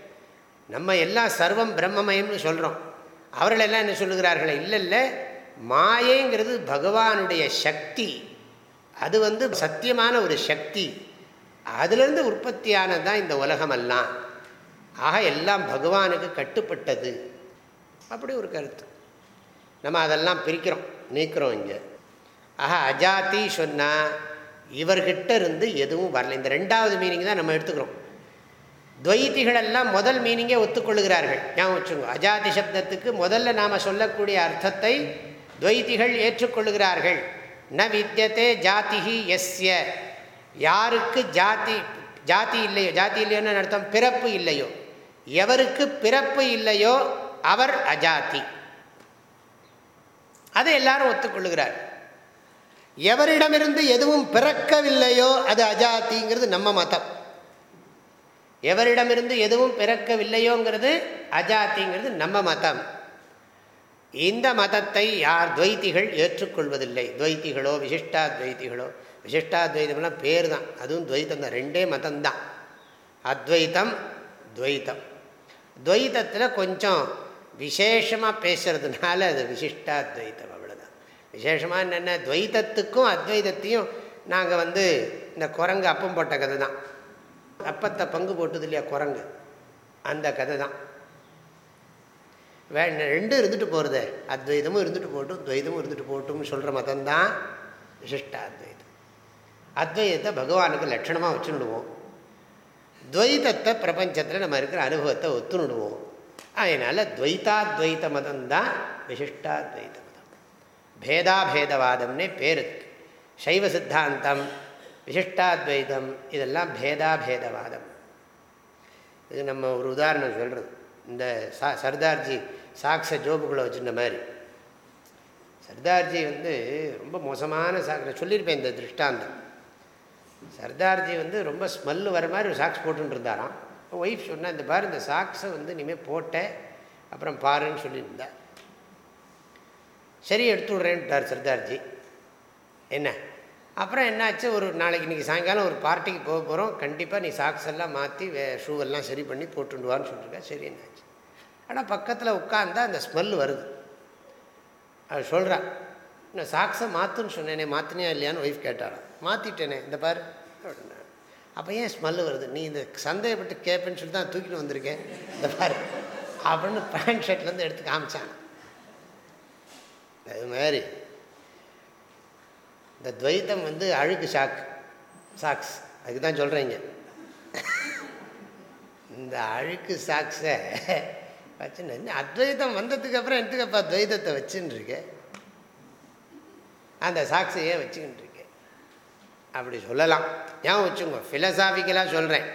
Speaker 1: நம்ம எல்லாம் சர்வம் பிரம்மமயம்னு சொல்கிறோம் அவர்களெல்லாம் என்ன சொல்லுகிறார்கள்? இல்லை இல்லை மாயைங்கிறது பகவானுடைய சக்தி. அது வந்து சத்தியமான ஒரு சக்தி. அதுலேருந்து உற்பத்தியானது தான் இந்த உலகமெல்லாம். ஆக எல்லாம் பகவானுக்கு கட்டுப்பட்டது. அப்படி ஒரு கருத்து. நம்ம அதெல்லாம் பிரிக்கிறோம் நீக்கிறோம் இங்கே. ஆஹா அஜாத்தி சொன்னால் இவர்கிட்ட இருந்து எதுவும் வரல. இந்த ரெண்டாவது மீனிங் தான் நம்ம எடுத்துக்கிறோம். துவைத்திகளெல்லாம் முதல் மீனிங்கே ஒத்துக்கொள்ளுகிறார்கள். ஞாபகம் வச்சுங்க அஜாதி சப்தத்துக்கு முதல்ல நாம் சொல்லக்கூடிய அர்த்தத்தை துவைத்திகள் ஏற்றுக்கொள்கிறார்கள் ந வித்தியத்தே ஜாதிஹி எஸ்ய யாருக்கு ஜாதி ஜாதி இல்லையோ ஜாதி இல்லையோன்னு அர்த்தம்? பிறப்பு இல்லையோ. எவருக்கு பிறப்பு இல்லையோ அவர் அஜாதி. அதை எல்லாரும் ஒத்துக்கொள்ளுகிறார். எவரிடமிருந்து எதுவும் பிறக்கவில்லையோ அது அஜாத்திங்கிறது நம்ம மதம். எவரிடமிருந்து எதுவும் பிறக்கவில்லையோங்கிறது அஜாத்திங்கிறது நம்ம மதம். இந்த மதத்தை யார் துவைத்திகள் ஏற்றுக்கொள்வதில்லை. துவைத்திகளோ விசிஷ்டாத்வைத்திகளோ விசிஷ்டாத்வைதம்லாம் பேர் தான் அதுவும் துவைத்தம் தான். ரெண்டே மதம்தான். அத்வைத்தம் துவைத்தம். துவைத்தத்தில் கொஞ்சம் விசேஷமாக பேசுகிறதுனால அது விசிஷ்டாத்வைத்தம். விசேஷமாக என்னென்ன? துவைத்தத்துக்கும் அத்வைதத்தையும் நாங்கள் வந்து இந்த குரங்கு அப்பம் போட்ட கதை தான். அப்பத்தை பங்கு போட்டது இல்லையா குரங்கு? அந்த கதை தான். வே ரெண்டும் இருந்துட்டு போகிறது அத்வைதமும் இருந்துட்டு போட்டும் துவைதமும் இருந்துட்டு போட்டும்னு சொல்கிற மதம்தான் விசிஷ்ட அத்வைதம் அத்வைதத்தை பகவானுக்கு லட்சணமாக வச்சுடுவோம் துவைதத்தை பிரபஞ்சத்தில் நம்ம இருக்கிற அனுபவத்தை ஒத்துணுடுவோம் அதனால் துவைத்தாத்வைத மதம் தான் விசிஷ்டாத்வைத பேதாபேதவாதம்னே பேர் இருக்கு சைவ சித்தாந்தம் விசிஷ்டாத்வைதம் இதெல்லாம் பேதாபேதவாதம். இது நம்ம ஒரு உதாரணம் சொல்கிறது இந்த சா சர்தார்ஜி சாக்ஸை ஜோபுக்குள்ளே வச்சுருந்த மாதிரி. சர்தார்ஜி வந்து ரொம்ப மோசமான சாக் சொல்லியிருப்பேன் இந்த திருஷ்டாந்தம். சர்தார்ஜி வந்து ரொம்ப ஸ்மெல்லு வர மாதிரி ஒரு சாக்ஸ் போட்டுன்னு இருந்தாராம் ஒய்ஃப் சொன்னால் இந்த பாரு இந்த சாக்ஸை வந்து இனிமேல் போட்டேன் அப்புறம் பாருன்னு சொல்லியிருந்தேன் சரி எடுத்து விட்றேன்ட்டார் சர்தார்ஜி. என்ன? அப்புறம் என்னாச்சு? ஒரு நாளைக்கு இன்றைக்கி சாயங்காலம் ஒரு பார்ட்டிக்கு போக போகிறோம் கண்டிப்பாக நீ சாக்ஸ் எல்லாம் மாற்றி வே ஷூவெல்லாம் சரி பண்ணி போட்டுடுவான்னு சொல்லியிருக்கா சரி என்னாச்சு? ஆனால் பக்கத்தில் உட்காந்தா அந்த ஸ்மெல் வருது. அது சொல்கிறான் நான் சாக்ஸை மாற்றுன்னு சொன்னேனே மாற்றினியா இல்லையான்னு ஒய்ஃப் கேட்டாராம். மாற்றிட்டேனே இந்த பாரு. அப்படின்னா அப்போ ஏன் ஸ்மெல்லு வருது? நீ இந்த சந்தேகப்பட்டு கேட்பேன்னு சொல்லி தான் தூக்கிட்டு வந்திருக்கேன். இந்த பாரு. அப்படின்னு பேண்ட் ஷர்ட்லேருந்து எடுத்து காமிச்சான். அது மாதிரி இந்த துவைத்தம் வந்து அழுக்கு ஷாக் சாக்ஸ் அதுக்கு தான் சொல்கிறீங்க இந்த அழுக்கு சாக்ஸை வச்சுன்னு அத்வைதம் வந்ததுக்கு அப்புறம் எடுத்துக்கப்பா துவைதத்தை வச்சுன்னு இருக்கேன் அந்த சாக்ஸையே வச்சுக்கிட்டு இருக்கேன் அப்படி சொல்லலாம். ஏன் வச்சுங்க ஃபிலசாபிக்கலாக சொல்கிறேன்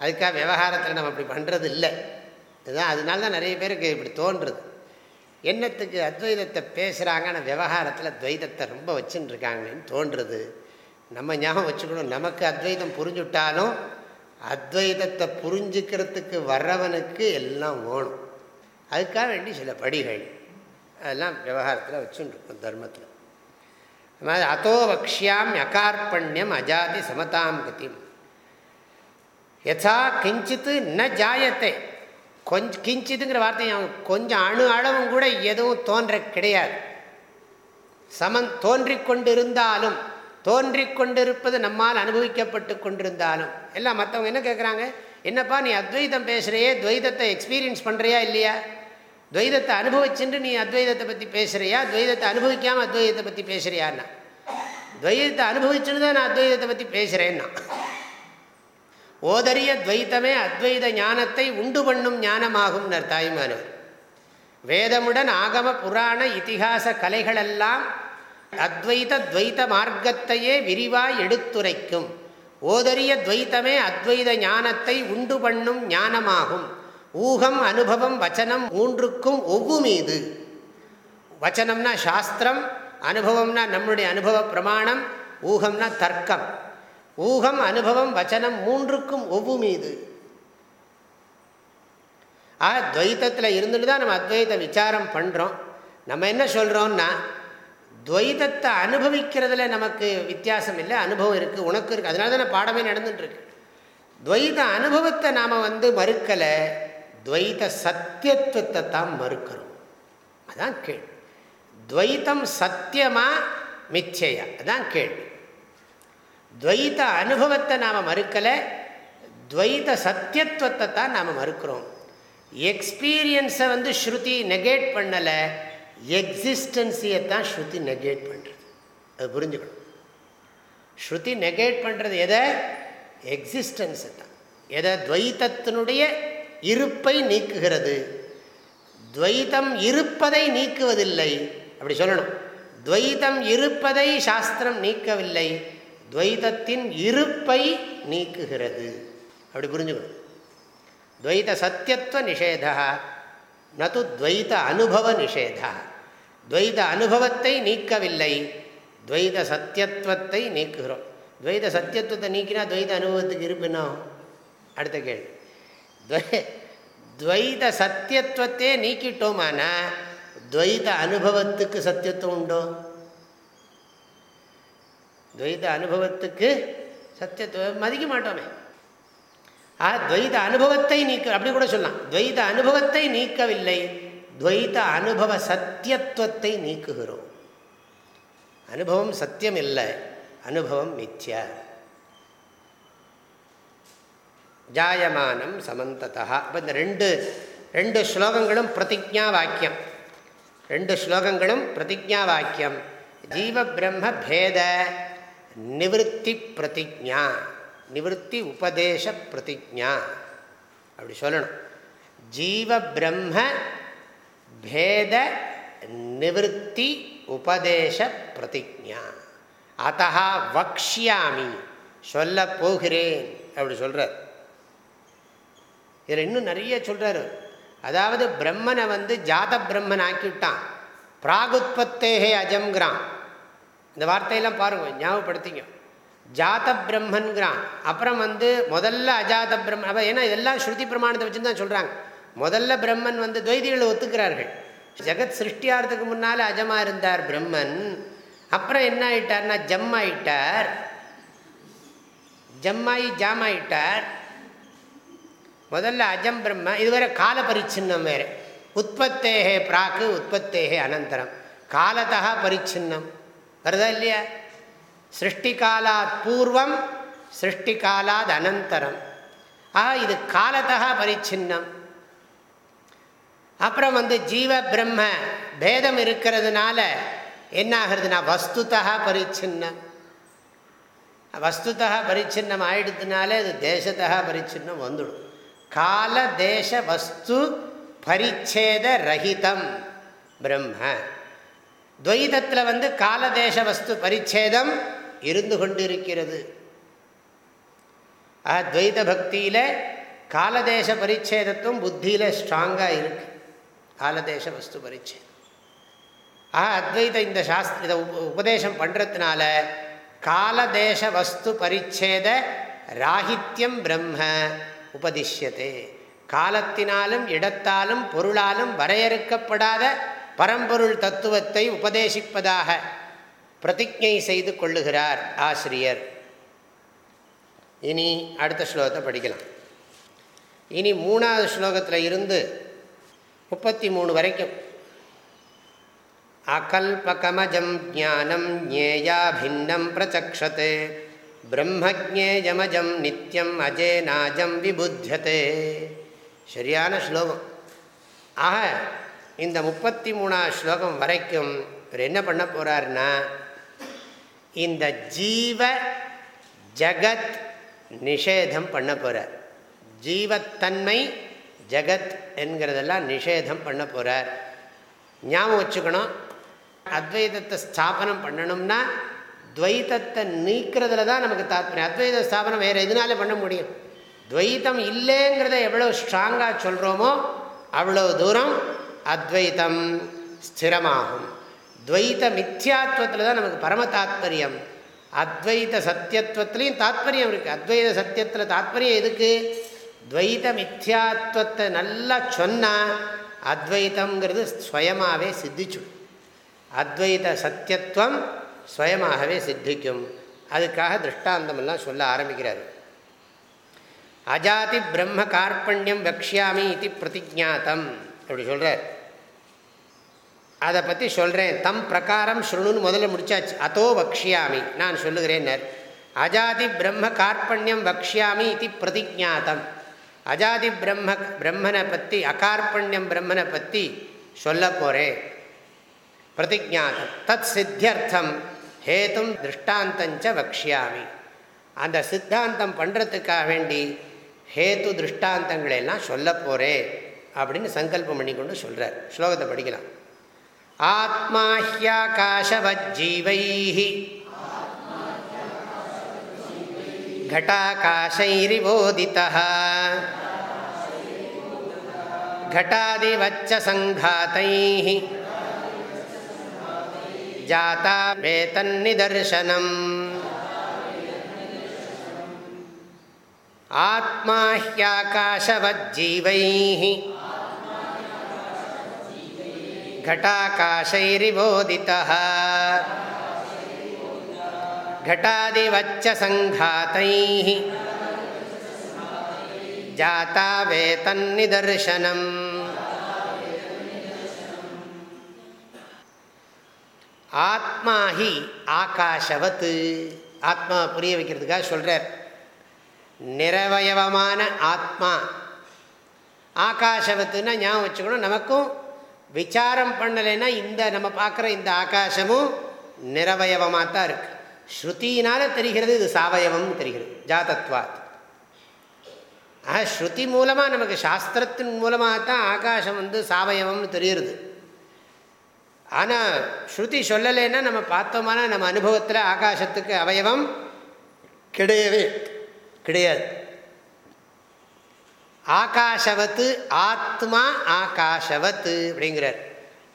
Speaker 1: அதுக்காக விவகாரத்தில் நம்ம அப்படி பண்ணுறது இல்லை இதுதான் அதனால தான் நிறைய பேருக்கு இப்படி தோன்றுறது என்னத்துக்கு அத்வைதத்தை பேசுகிறாங்க ஆனால் விவகாரத்தில் துவைதத்தை ரொம்ப வச்சுன்னு இருக்காங்களேன்னு தோன்றுறது நம்ம ஞாபகம் வச்சுக்கணும். நமக்கு அத்வைதம் புரிஞ்சுட்டாலும் அத்வைதத்தை புரிஞ்சுக்கிறதுக்கு வர்றவனுக்கு எல்லாம் ஓணும். அதுக்காக வேண்டி சில படிகள் அதெல்லாம் விவகாரத்தில் வச்சுருக்கோம் தர்மத்தில். மாதிரி அதோ வக்ஷியாம் அகார்பண்யம் அஜாதி சமதாம் கதிம். யசா கிஞ்சித்து ந ஜாயத்தை கொஞ்சம் கிஞ்சிதுங்கிற வார்த்தை கொஞ்சம் அணு அளவும் கூட எதுவும் தோன்ற கிடையாது. சமன் தோன்றி கொண்டிருந்தாலும் தோன்றி கொண்டிருப்பது நம்மால் அனுபவிக்கப்பட்டு கொண்டிருந்தாலும். எல்லாம் மற்றவங்க என்ன கேட்குறாங்க என்னப்பா நீ அத்வைதம் பேசுகிறையே துவைதத்தை எக்ஸ்பீரியன்ஸ் பண்ணுறியா இல்லையா? துவைதத்தை அனுபவிச்சுட்டு நீ அத்வைதத்தை பற்றி பேசுகிறியா துவைதத்தை அனுபவிக்காமல் அத்வைதத்தை பற்றி பேசுகிறியான்னா துவைதத்தை அனுபவிச்சுன்னு தான் நான் அத்வைதத்தை பற்றி பேசுகிறேன்னா ஓதரிய துவைத்தமே அத்வைத ஞானத்தை உண்டு பண்ணும் ஞானமாகும் தாய்மானவர். வேதமுடன் ஆகம புராண இத்திகாச கலைகளெல்லாம் அத்வைத துவைத்த மார்க்கத்தையே விரிவாய் எடுத்துரைக்கும். ஓதரிய துவைத்தமே அத்வைத ஞானத்தை உண்டு பண்ணும் ஞானமாகும். ஊகம் அனுபவம் வச்சனம் மூன்றுக்கும் ஒவ்வுமீது. வச்சனம்னா சாஸ்திரம் அனுபவம்னா நம்முடைய அனுபவ பிரமாணம் ஊகம்னா தர்க்கம். ஊகம் அனுபவம் வச்சனம் மூன்றுக்கும் ஒவ்வுமீது ஆ துவைத்தத்தில் இருந்துட்டு தான் நம்ம அத்வைத விசாரம் பண்ணுறோம் நம்ம என்ன சொல்கிறோம்னா துவைதத்தை அனுபவிக்கிறதுல நமக்கு வித்தியாசம் இல்லை அனுபவம் இருக்குது உனக்கு இருக்குது அதனால தான் பாடமே நடந்துட்டுருக்கு. துவைத அனுபவத்தை நாம் வந்து மறுக்கலை துவைத சத்தியத்துவத்தை தான் மறுக்கிறோம். அதான் கேள்வி. துவைத்தம் சத்தியமா மிச்சையா? அதான் கேள்வி. துவைத அனுபவத்தை நாம் மறுக்கலை. துவைத சத்தியத்துவத்தை தான் நாம் மறுக்கிறோம். எக்ஸ்பீரியன்ஸை வந்து ஸ்ருதி நெகேட் பண்ணலை. எக்ஸிஸ்டன்ஸியை தான் ஸ்ருதி நெகேட் பண்ணுறது அது புரிஞ்சுக்கணும். ஸ்ருதி நெகேட் பண்ணுறது எதை? எக்ஸிஸ்டன்ஸை தான். எதை? துவைத்தத்தினுடைய இருப்பை நீக்குகிறது. துவைத்தம் இருப்பதை நீக்குவதில்லை. அப்படி சொல்லணும். துவைத்தம் இருப்பதை சாஸ்திரம் நீக்கவில்லை. துவைதத்தின் இருப்பை நீக்குகிறது. அப்படி புரிஞ்சுக்கணும். துவைத சத்தியத்துவ நிஷேதா நது துவைத அனுபவ நிஷேதா. துவைத அனுபவத்தை நீக்கவில்லை துவைத சத்தியத்துவத்தை நீக்குகிறோம். துவைத சத்தியத்துவத்தை நீக்கினா துவைத அனுபவத்துக்கு இருப்புனா அடுத்த கேள்வி. துவைத சத்தியத்துவத்தையே நீக்கிட்டோமானா துவைத அனுபவத்துக்கு சத்தியத்துவம் உண்டோ? துவைத அனுபவத்துக்கு சத்தியத்துவம் மதிக்க மாட்டோமே. ஆ துவைத அனுபவத்தை நீக்க அப்படி கூட சொல்லலாம். துவைத அனுபவத்தை நீக்கவில்லை. துவைத அனுபவ சத்தியத்துவத்தை நீக்குகிறோம். அனுபவம் சத்தியம் இல்லை அனுபவம் மித்யா. ஜாயமானம் சமந்ததா. அப்போ இந்த ரெண்டு ரெண்டு ஸ்லோகங்களும் பிரதிஜா வாக்கியம். ரெண்டு ஸ்லோகங்களும் பிரதிஜா வாக்கியம். ஜீவ பிரம்ம பேத. நிவத்தி பிரதிஜா நிவத்தி உபதேச பிரதிஜா அப்படி சொல்லணும். ஜீவ பிரம்ம பேத நிவத்தி உபதேச பிரதிஜா அத்தா வக்ஷியாமி சொல்ல போகிறேன் அப்படி சொல்கிறார் இதில் இன்னும் நிறைய சொல்கிறார் அதாவது பிரம்மனை வந்து ஜாத பிரம்மன் ஆக்கிவிட்டான். பிராகுத்பத்தேகே அஜம்ங்கிறான். இந்த வார்த்தையெல்லாம் பாருங்கள் ஞாபகப்படுத்திங்க. ஜாத பிரம்மன்கிறான் அப்புறம் வந்து முதல்ல அஜாத பிரம்மன் அப்போ ஏன்னா இதெல்லாம் ஸ்ருதி பிரமாணத்தை வச்சுன்னு தான் சொல்கிறாங்க முதல்ல பிரம்மன் வந்து துவைதிகளை ஒத்துக்கிறார்கள். ஜெகத் சிருஷ்டியாகிறதுக்கு முன்னால் அஜமாக இருந்தார் பிரம்மன். அப்புறம் என்ன ஆயிட்டார்னா ஜம் ஆயிட்டார். ஜம்மாயி ஜாம் ஆயிட்டார். முதல்ல அஜம் பிரம்ம இதுவரை கால பரிச்சின்னம் வேறு. உற்பத்தேகே பிராக்கு உற்பத்தேகே அனந்தரம். காலத்தா பரிச்சின்னம். வருதா இல்லையா? சிருஷ்டி காலாத் பூர்வம் சிருஷ்டி காலாத் அனந்தரம். ஆ இது காலத்தா பரிச்சின்னம். அப்புறம் வந்து ஜீவ பிரம்ம பேதம் இருக்கிறதுனால என்ன ஆகிறதுனா வஸ்துதா பரிச்சின்னம். வஸ்துதா பரிச்சின்னம் ஆயிடுதுனாலே இது தேசத்தா பரிச்சின்னம் வந்துடும். கால தேச வஸ்து பரிச்சேத ரஹிதம் பிரம்ம. துவைதத்தில் வந்து காலதேச வஸ்து பரிச்சேதம் இருந்து கொண்டிருக்கிறது. ஆ துவைத பக்தியில் காலதேச பரிச்சேதத்தும் புத்தியில் ஸ்ட்ராங்காக இருக்கு. காலதேச வஸ்து பரிச்சேதம். ஆ அத்வைத இந்த சாஸ்திர இதை உபதேசம் பண்ணுறதுனால காலதேச வஸ்து பரிச்சேத ராகித்யம் பிரம்ம உபதிஷ்யத்தே காலத்தினாலும் இடத்தாலும் பொருளாலும் வரையறுக்கப்படாத பரம்பொருள் தத்துவத்தை உபதேசிப்பதாக பிரதிஜை செய்து கொள்ளுகிறார் ஆசிரியர். இனி அடுத்த ஸ்லோகத்தை படிக்கலாம். இனி மூணாவது ஸ்லோகத்தில் இருந்து முப்பத்தி மூணு வரைக்கும். அகல்பகமஜம் ஜானம் ஜேயா பின்னம் பிரச்சக்ஷத்தை பிரம்மஜேயமஜம் நித்தியம் அஜேநாஜம் விபுத்தியதே. சரியான ஸ்லோகம். ஆக இந்த முப்பத்தி மூணாவது ஸ்லோகம் வரைக்கும் இவர் என்ன பண்ண போகிறாருன்னா இந்த ஜீவ ஜகத் நிஷேதம் பண்ண போகிறார் ஜீவத்தன்மை ஜகத் என்கிறதெல்லாம் நிஷேதம் பண்ண போகிறார் ஞாபகம் வச்சுக்கணும் அத்வைதத்தை ஸ்தாபனம் பண்ணணும்னா துவைத்தத்தை நீக்கிறதுல தான் நமக்கு தாத்பரியம். அத்வைத ஸ்தாபனம் வேறு எதுனால பண்ண முடியும்? துவைத்தம் இல்லைங்கிறத எவ்வளோ ஸ்ட்ராங்காக சொல்கிறோமோ அவ்வளோ தூரம் அத்வைத்தம் ஸ்திரமாகும். துவைத்த மித்யாத்வத்தில் தான் நமக்கு பரம தாத்பரியம். அத்வைத சத்தியத்துவத்துலேயும் தாத்பரியம் இருக்குது அத்வைத சத்தியத்தில் தாத்பரியம் எதுக்கு? துவைத மித்யாத்வத்தை நல்லா சொன்னால் அத்வைத்தங்கிறது ஸ்வயமாகவே சித்திச்சு அத்வைத சத்தியத்துவம் ஸ்வயமாகவே சித்திக்கும். அதுக்காக திருஷ்டாந்தமெல்லாம் சொல்ல ஆரம்பிக்கிறார். அஜாதி பிரம்ம கார்பண்யம் வக்ஷாமி இது பிரதிஜாத்தம் அப்படி சொல்கிறார் அதை பற்றி சொல்கிறேன் தம் பிரகாரம் ஸ்ருணுன்னு முதல்ல முடிச்சாச்சு. அதோ வக்ஷியாமி. நான் சொல்லுகிறேன்னர். அஜாதி பிரம்ம கார்பண்யம் வக்ஷியாமி இது பிரதிஜாத்தம் அஜாதி பிரம்ம பிரம்மனை பற்றி அகார்பண்யம் பிரம்மனை பற்றி சொல்ல போகிறேன் பிரதிஜாத்தம் தத் சித்தியர்த்தம். ஹேத்தும் திருஷ்டாந்தஞ்ச வக்ஷியாமி. அந்த சித்தாந்தம் பண்ணுறதுக்காக வேண்டி ஹேத்து திருஷ்டாந்தங்களெல்லாம் சொல்ல போகிறேன் அப்படின்னு சங்கல்பம் பண்ணி கொண்டு சொல்கிறார் ஸ்லோகத்தை படிக்கலாம் ஆத்மா ஹியாகாஷவஜீவை घटाकाशैरिवोदितः घटादिवच्च सङ्घातैः जाता वेतन्निदर्शनम् आत्मा ह्याकाशवज्जीवैः घटाकाशैरिवोदितः घटादिवच्च सङ्घातैः जाता वेतन्निदर्शनम् ஆத்மா ஹி ஆகாஷவத்து ஆத்மா புரிய வைக்கிறதுக்காக சொல்கிறார் நிறவயவமான ஆத்மா ஆகாஷவத்துன்னா ஞாபகம் வச்சுக்கணும் நமக்கும் விசாரம் பண்ணலைன்னா இந்த நம்ம பார்க்குற இந்த ஆகாசமும் நிறவயவமாக தான் இருக்குது ஸ்ருத்தினால தெரிகிறது இது சாவயவம் தெரிகிறது. ஜாதத்வாத். ஆக ஸ்ருதி மூலமாக நமக்கு சாஸ்திரத்தின் மூலமாக தான் ஆகாசம் வந்து சாவயவம்னு தெரிகிறது. ஆனால் ஸ்ருதி சொல்லலைன்னா நம்ம பார்த்தோம்னா நம்ம அனுபவத்தில் ஆகாசத்துக்கு அவயவம் கிடையவே கிடையாது. ஆகாஷவத்து ஆத்மா ஆகாஷவத்து அப்படிங்கிறார்.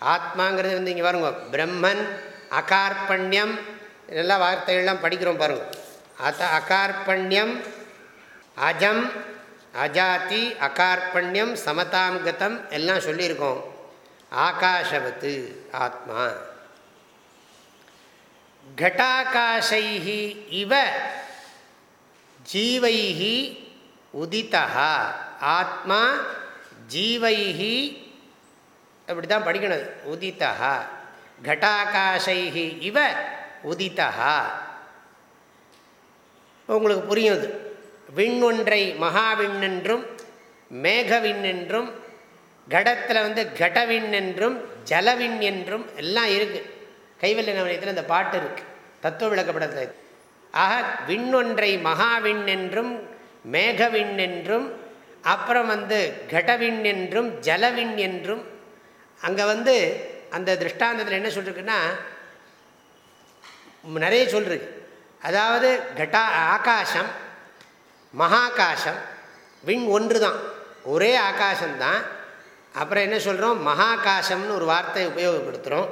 Speaker 1: ஆத்மாங்கிறது வந்து இங்கே பாருங்க பிரம்மன் அகார்பண்யம் இதெல்லாம் வார்த்தைகள்லாம் படிக்கிறோம் பாருங்க. அத அகார்பண்யம் அஜம் அஜாதி அகார்பண்யம் சமதாங்கதம் எல்லாம் சொல்லியிருக்கோம். ஆகாஷவத்து ஆத்மா. கட்டாகாஷைஹி இவ ஜீவைஹி உதித்தா ஆத்மா ஜீவைஹி அப்படி தான் படிக்கணும். உதித்தா கட்டாகாஷைஹி இவ உதித்தா உங்களுக்கு புரியும் விண் ஒன்றை மகாவிண் என்றும் மேகவிண் என்றும் கடத்தில் வந்து கடவிண் என்றும் ஜலவிண் என்றும் எல்லாம் இருக்குது கைவல்ய நவனியத்தில் இந்த பாட்டு இருக்குது தத்துவ விளக்கப்படத்தில் ஆக விண்ணொன்றை மகாவிண் என்றும் மேகவிண் என்றும் அப்புறம் வந்து கடவிண் என்றும் ஜலவிண் என்றும் அங்கே வந்து அந்த திருஷ்டாந்தத்தில் என்ன சொல்லிருக்குன்னா நிறைய சொல்லிருக்கு அதாவது கடா ஆகாசம் மகாகாசம் விண் ஒன்று தான் ஒரே ஆகாசம்தான். அப்புறம் என்ன சொல்கிறோம் மகாகாசம்னு ஒரு வார்த்தை உபயோகப்படுத்துகிறோம்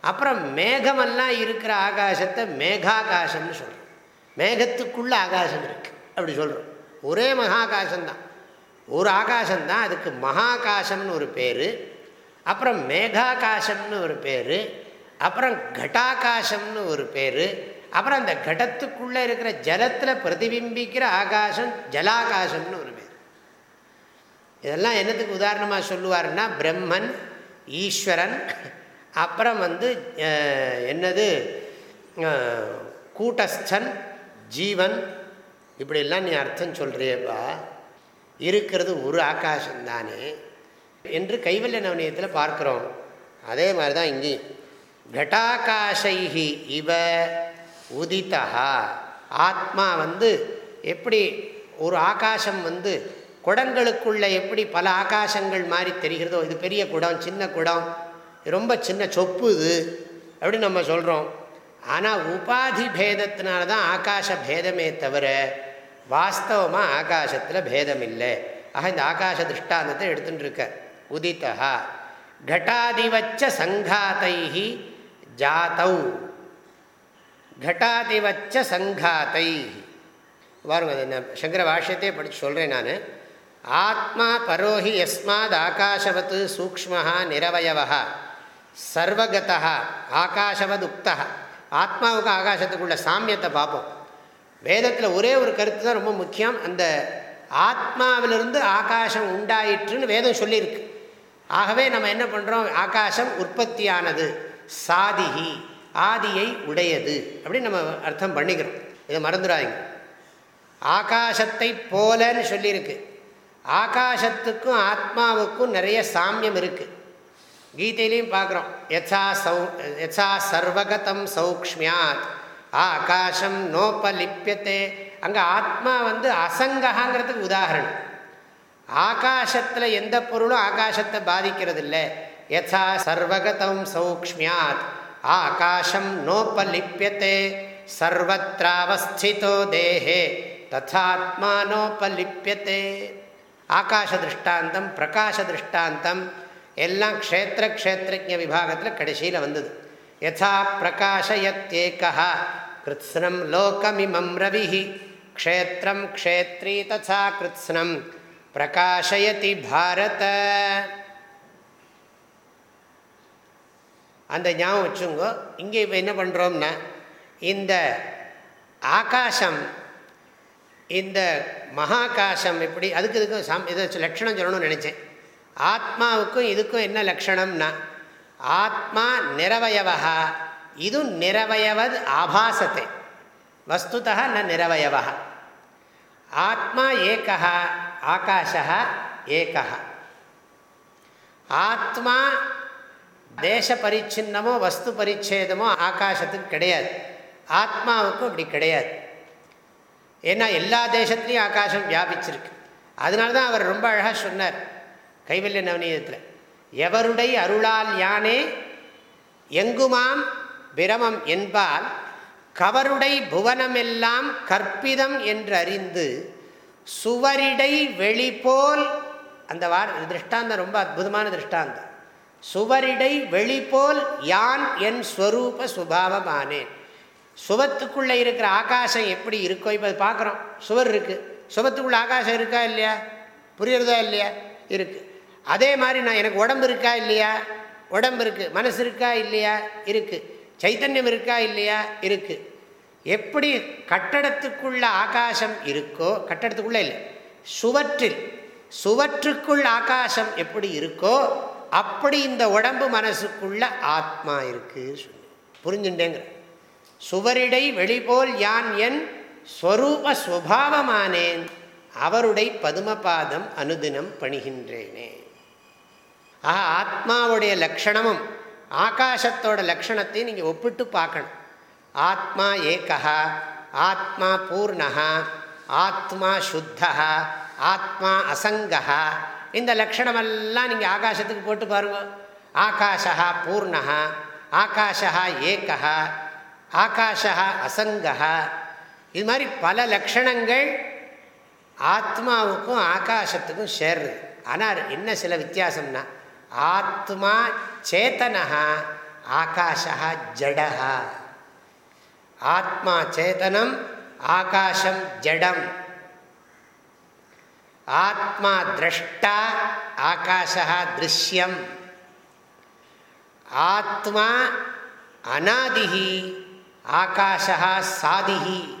Speaker 1: அப்புறம் மேகமெல்லாம் இருக்கிற ஆகாசத்தை மேகாகாசம்னு சொல்கிறோம் மேகத்துக்குள்ளே ஆகாசம் இருக்குது அப்படி சொல்கிறோம் ஒரே மகாகாசம்தான். ஒரு ஆகாசம்தான் அதுக்கு மகாகாசம்னு ஒரு பேர் அப்புறம் மேகாகாசம்னு ஒரு பேர் அப்புறம் கட்டாகாசம்னு ஒரு பேர் அப்புறம் அந்த கடத்துக்குள்ளே இருக்கிற ஜலத்தில் பிரதிபிம்பிக்கிற ஆகாசம் ஜலாகாசம்னு ஒரு பேர். இதெல்லாம் என்னத்துக்கு உதாரணமாக சொல்லுவார்னா பிரம்மன் ஈஸ்வரன் அப்புறம் வந்து என்னது கூட்டஸ்தன் ஜீவன் இப்படிலாம் நீ அர்த்தம் சொல்கிறியப்பா இருக்கிறது ஒரு ஆகாசம்தானே என்று கைவல்ய நவனியத்தில் பார்க்குறோம். அதே மாதிரி தான் இங்கேயும் கட்டாகாஷைஹி இவ உதித்தா ஆத்மா வந்து எப்படி ஒரு ஆகாசம் வந்து குடங்களுக்குள்ளே எப்படி பல ஆகாசங்கள் மாதிரி தெரிகிறதோ இது பெரிய குடம் சின்ன குடம் ரொம்ப சின்ன சொப்பு இது அப்படின்னு நம்ம சொல்கிறோம் ஆனால் உபாதி பேதத்தினால தான் ஆகாச பேதமே தவிர வாஸ்தவமாக ஆகாசத்தில் பேதம் இல்லை ஆக இந்த ஆகாச திருஷ்டாந்தத்தை எடுத்துட்டுருக்க. உதித்தா கட்டாதிவச்ச சங்காத்தை ஜாத்தௌ கட்டாதிவச்ச சங்காத்தை பாருங்க என்ன சங்கர பாஷ்யத்தையே படித்து சொல்கிறேன் நான் ஆத்மா பரோஹி எஸ்மாத் ஆகாஷவத் சூக்ம நிரவயவா சர்வகதா ஆகாஷவத் உக்தா ஆத்மாவுக்கு ஆகாசத்துக்குள்ள சாமியத்தை பார்ப்போம் வேதத்தில் ஒரே ஒரு கருத்து தான் ரொம்ப முக்கியம். அந்த ஆத்மாவிலிருந்து ஆகாசம் உண்டாயிற்றுன்னு வேதம் சொல்லியிருக்கு. ஆகவே நம்ம என்ன பண்ணுறோம் ஆகாசம் உற்பத்தியானது. சாதிகி ஆதியை உடையது. அப்படின்னு நம்ம அர்த்தம் பண்ணிக்கிறோம். இதை மறந்துடாதீங்க. ஆகாசத்தை போலன்னு சொல்லியிருக்கு. ஆகாசத்துக்கும் ஆத்மாவுக்கும் நிறைய சாமியம் இருக்குது கீதையிலையும் பார்க்குறோம். யசா சௌ யசா சர்வகதம் சௌக்மியாத் ஆகாஷம் நோப்பலிப்பியத்தே அங்கே ஆத்மா வந்து அசங்ககாங்கிறதுக்கு உதாரணம். ஆகாசத்தில் எந்த பொருளும் ஆகாசத்தை பாதிக்கிறது இல்லை யசா சர்வகதம் சௌக்மியாத் ஆகாஷம் நோப்பலிப்பியத்தே சர்வத்திராவஸ்திதோ தேஹே. ததாத்மா நோபலிப்பியத்தே ஆகாஷ திருஷ்டாந்தம் பிரகாஷ திருஷ்டாந்தம் எல்லாம் க்ஷேத்திர க்ஷேத்திரஜ விபாகத்தில் கடைசியில் வந்தது. யதா பிரகாஷயத்தேக்கா கிருத்ஸ்னம் லோகமிமம் ரவி க்ஷேத்திரம் க்ஷேத்ரி ததா கிருத்ஸ்னம் பிரகாஷயதி பாரத அந்த ஞாபகம் வச்சுங்கோ இங்கே இப்போ என்ன பண்ணுறோம்னா இந்த ஆகாசம் இந்த மகாகாசம் எப்படி அதுக்கு இதுக்கும் சம் இதை லட்சணம் சொல்லணும்னு நினச்சேன். ஆத்மாவுக்கும் இதுக்கும் என்ன லட்சணம்னா ஆத்மா நிரவயவா இது நிரவயவது ஆபாசத்தை வஸ்துதா ந நிரவயவ ஆத்மா ஏகா ஆகாஷா ஏகா ஆத்மா தேச பரிச்சின்னமோ வஸ்து பரிச்சேதமோ ஆகாசத்துக்கு கிடையாது ஆத்மாவுக்கும் அப்படி கிடையாது ஏன்னா எல்லா தேசத்துலேயும் ஆகாசம் வியாபிச்சிருக்கு அதனால தான் அவர் ரொம்ப அழகாக சொன்னார் கைவல்ய நவநீதத்தில் எவருடைய அருளால் யானே எங்குமாம் பிரமம் என்பால் கவருடை புவனமெல்லாம் கற்பிதம் என்றறிந்து சுவரிடை வெளிபோல் அந்த வார் திருஷ்டாந்தம் ரொம்ப அற்புதமான திருஷ்டாந்தம். சுவரிடை வெளிபோல் யான் என் ஸ்வரூப சுபாவமானேன் சுவத்துக்குள்ளே இருக்கிற ஆகாசம் எப்படி இருக்கோ இப்போ பார்க்குறோம். சுவர் இருக்குது சுவத்துக்குள்ளே ஆகாசம் இருக்கா இல்லையா? புரியுறதா இல்லையா? இருக்குது அதே மாதிரி நான் எனக்கு உடம்பு இருக்கா இல்லையா? உடம்பு இருக்குது மனசு இருக்கா இல்லையா? இருக்குது சைத்தன்யம் இருக்கா இல்லையா? இருக்குது எப்படி கட்டடத்துக்குள்ள ஆகாசம் இருக்கோ கட்டடத்துக்குள்ளே இல்லை சுவற்றில் சுவற்றுக்குள் ஆகாசம் எப்படி இருக்கோ அப்படி இந்த உடம்பு மனசுக்குள்ள ஆத்மா இருக்கு சொல்லி. புரிஞ்சுட்டேங்கிற. சுவரிடை வெளிபோல் யான் என் ஸ்வரூப சுவாவமானேன் அவருடைய பதுமபாதம் அனுதினம் பணிகின்றேனே. ஆஹா ஆத்மாவுடைய லக்ஷணமும் ஆகாசத்தோட லக்ஷணத்தை நீங்கள் ஒப்பிட்டு பார்க்கணும். ஆத்மா ஏகா ஆத்மா பூர்ணா ஆத்மா சுத்தா ஆத்மா அசங்கா இந்த லக்ஷணமெல்லாம் நீங்கள் ஆகாசத்துக்கு போட்டு பாருங்க. ஆகாஷா பூர்ணா ஆகாஷா ஏகா ஆகாஷா அசங்கா இது மாதிரி பல லக்ஷணங்கள் ஆத்மாவுக்கும் ஆகாசத்துக்கும் சேர்றது. ஆனால் என்ன சில வித்தியாசம்னா ஆத்மா சேத்தனா ஆகாஷா ஜடா ஆத்மா சேதனம் ஆகாஷம் ஜடம். ஆத்மா திரஷ்டா ஆகாஷா திருஷ்யம். ஆத்மா அநாதிகி ஆகாஷா சாதிகி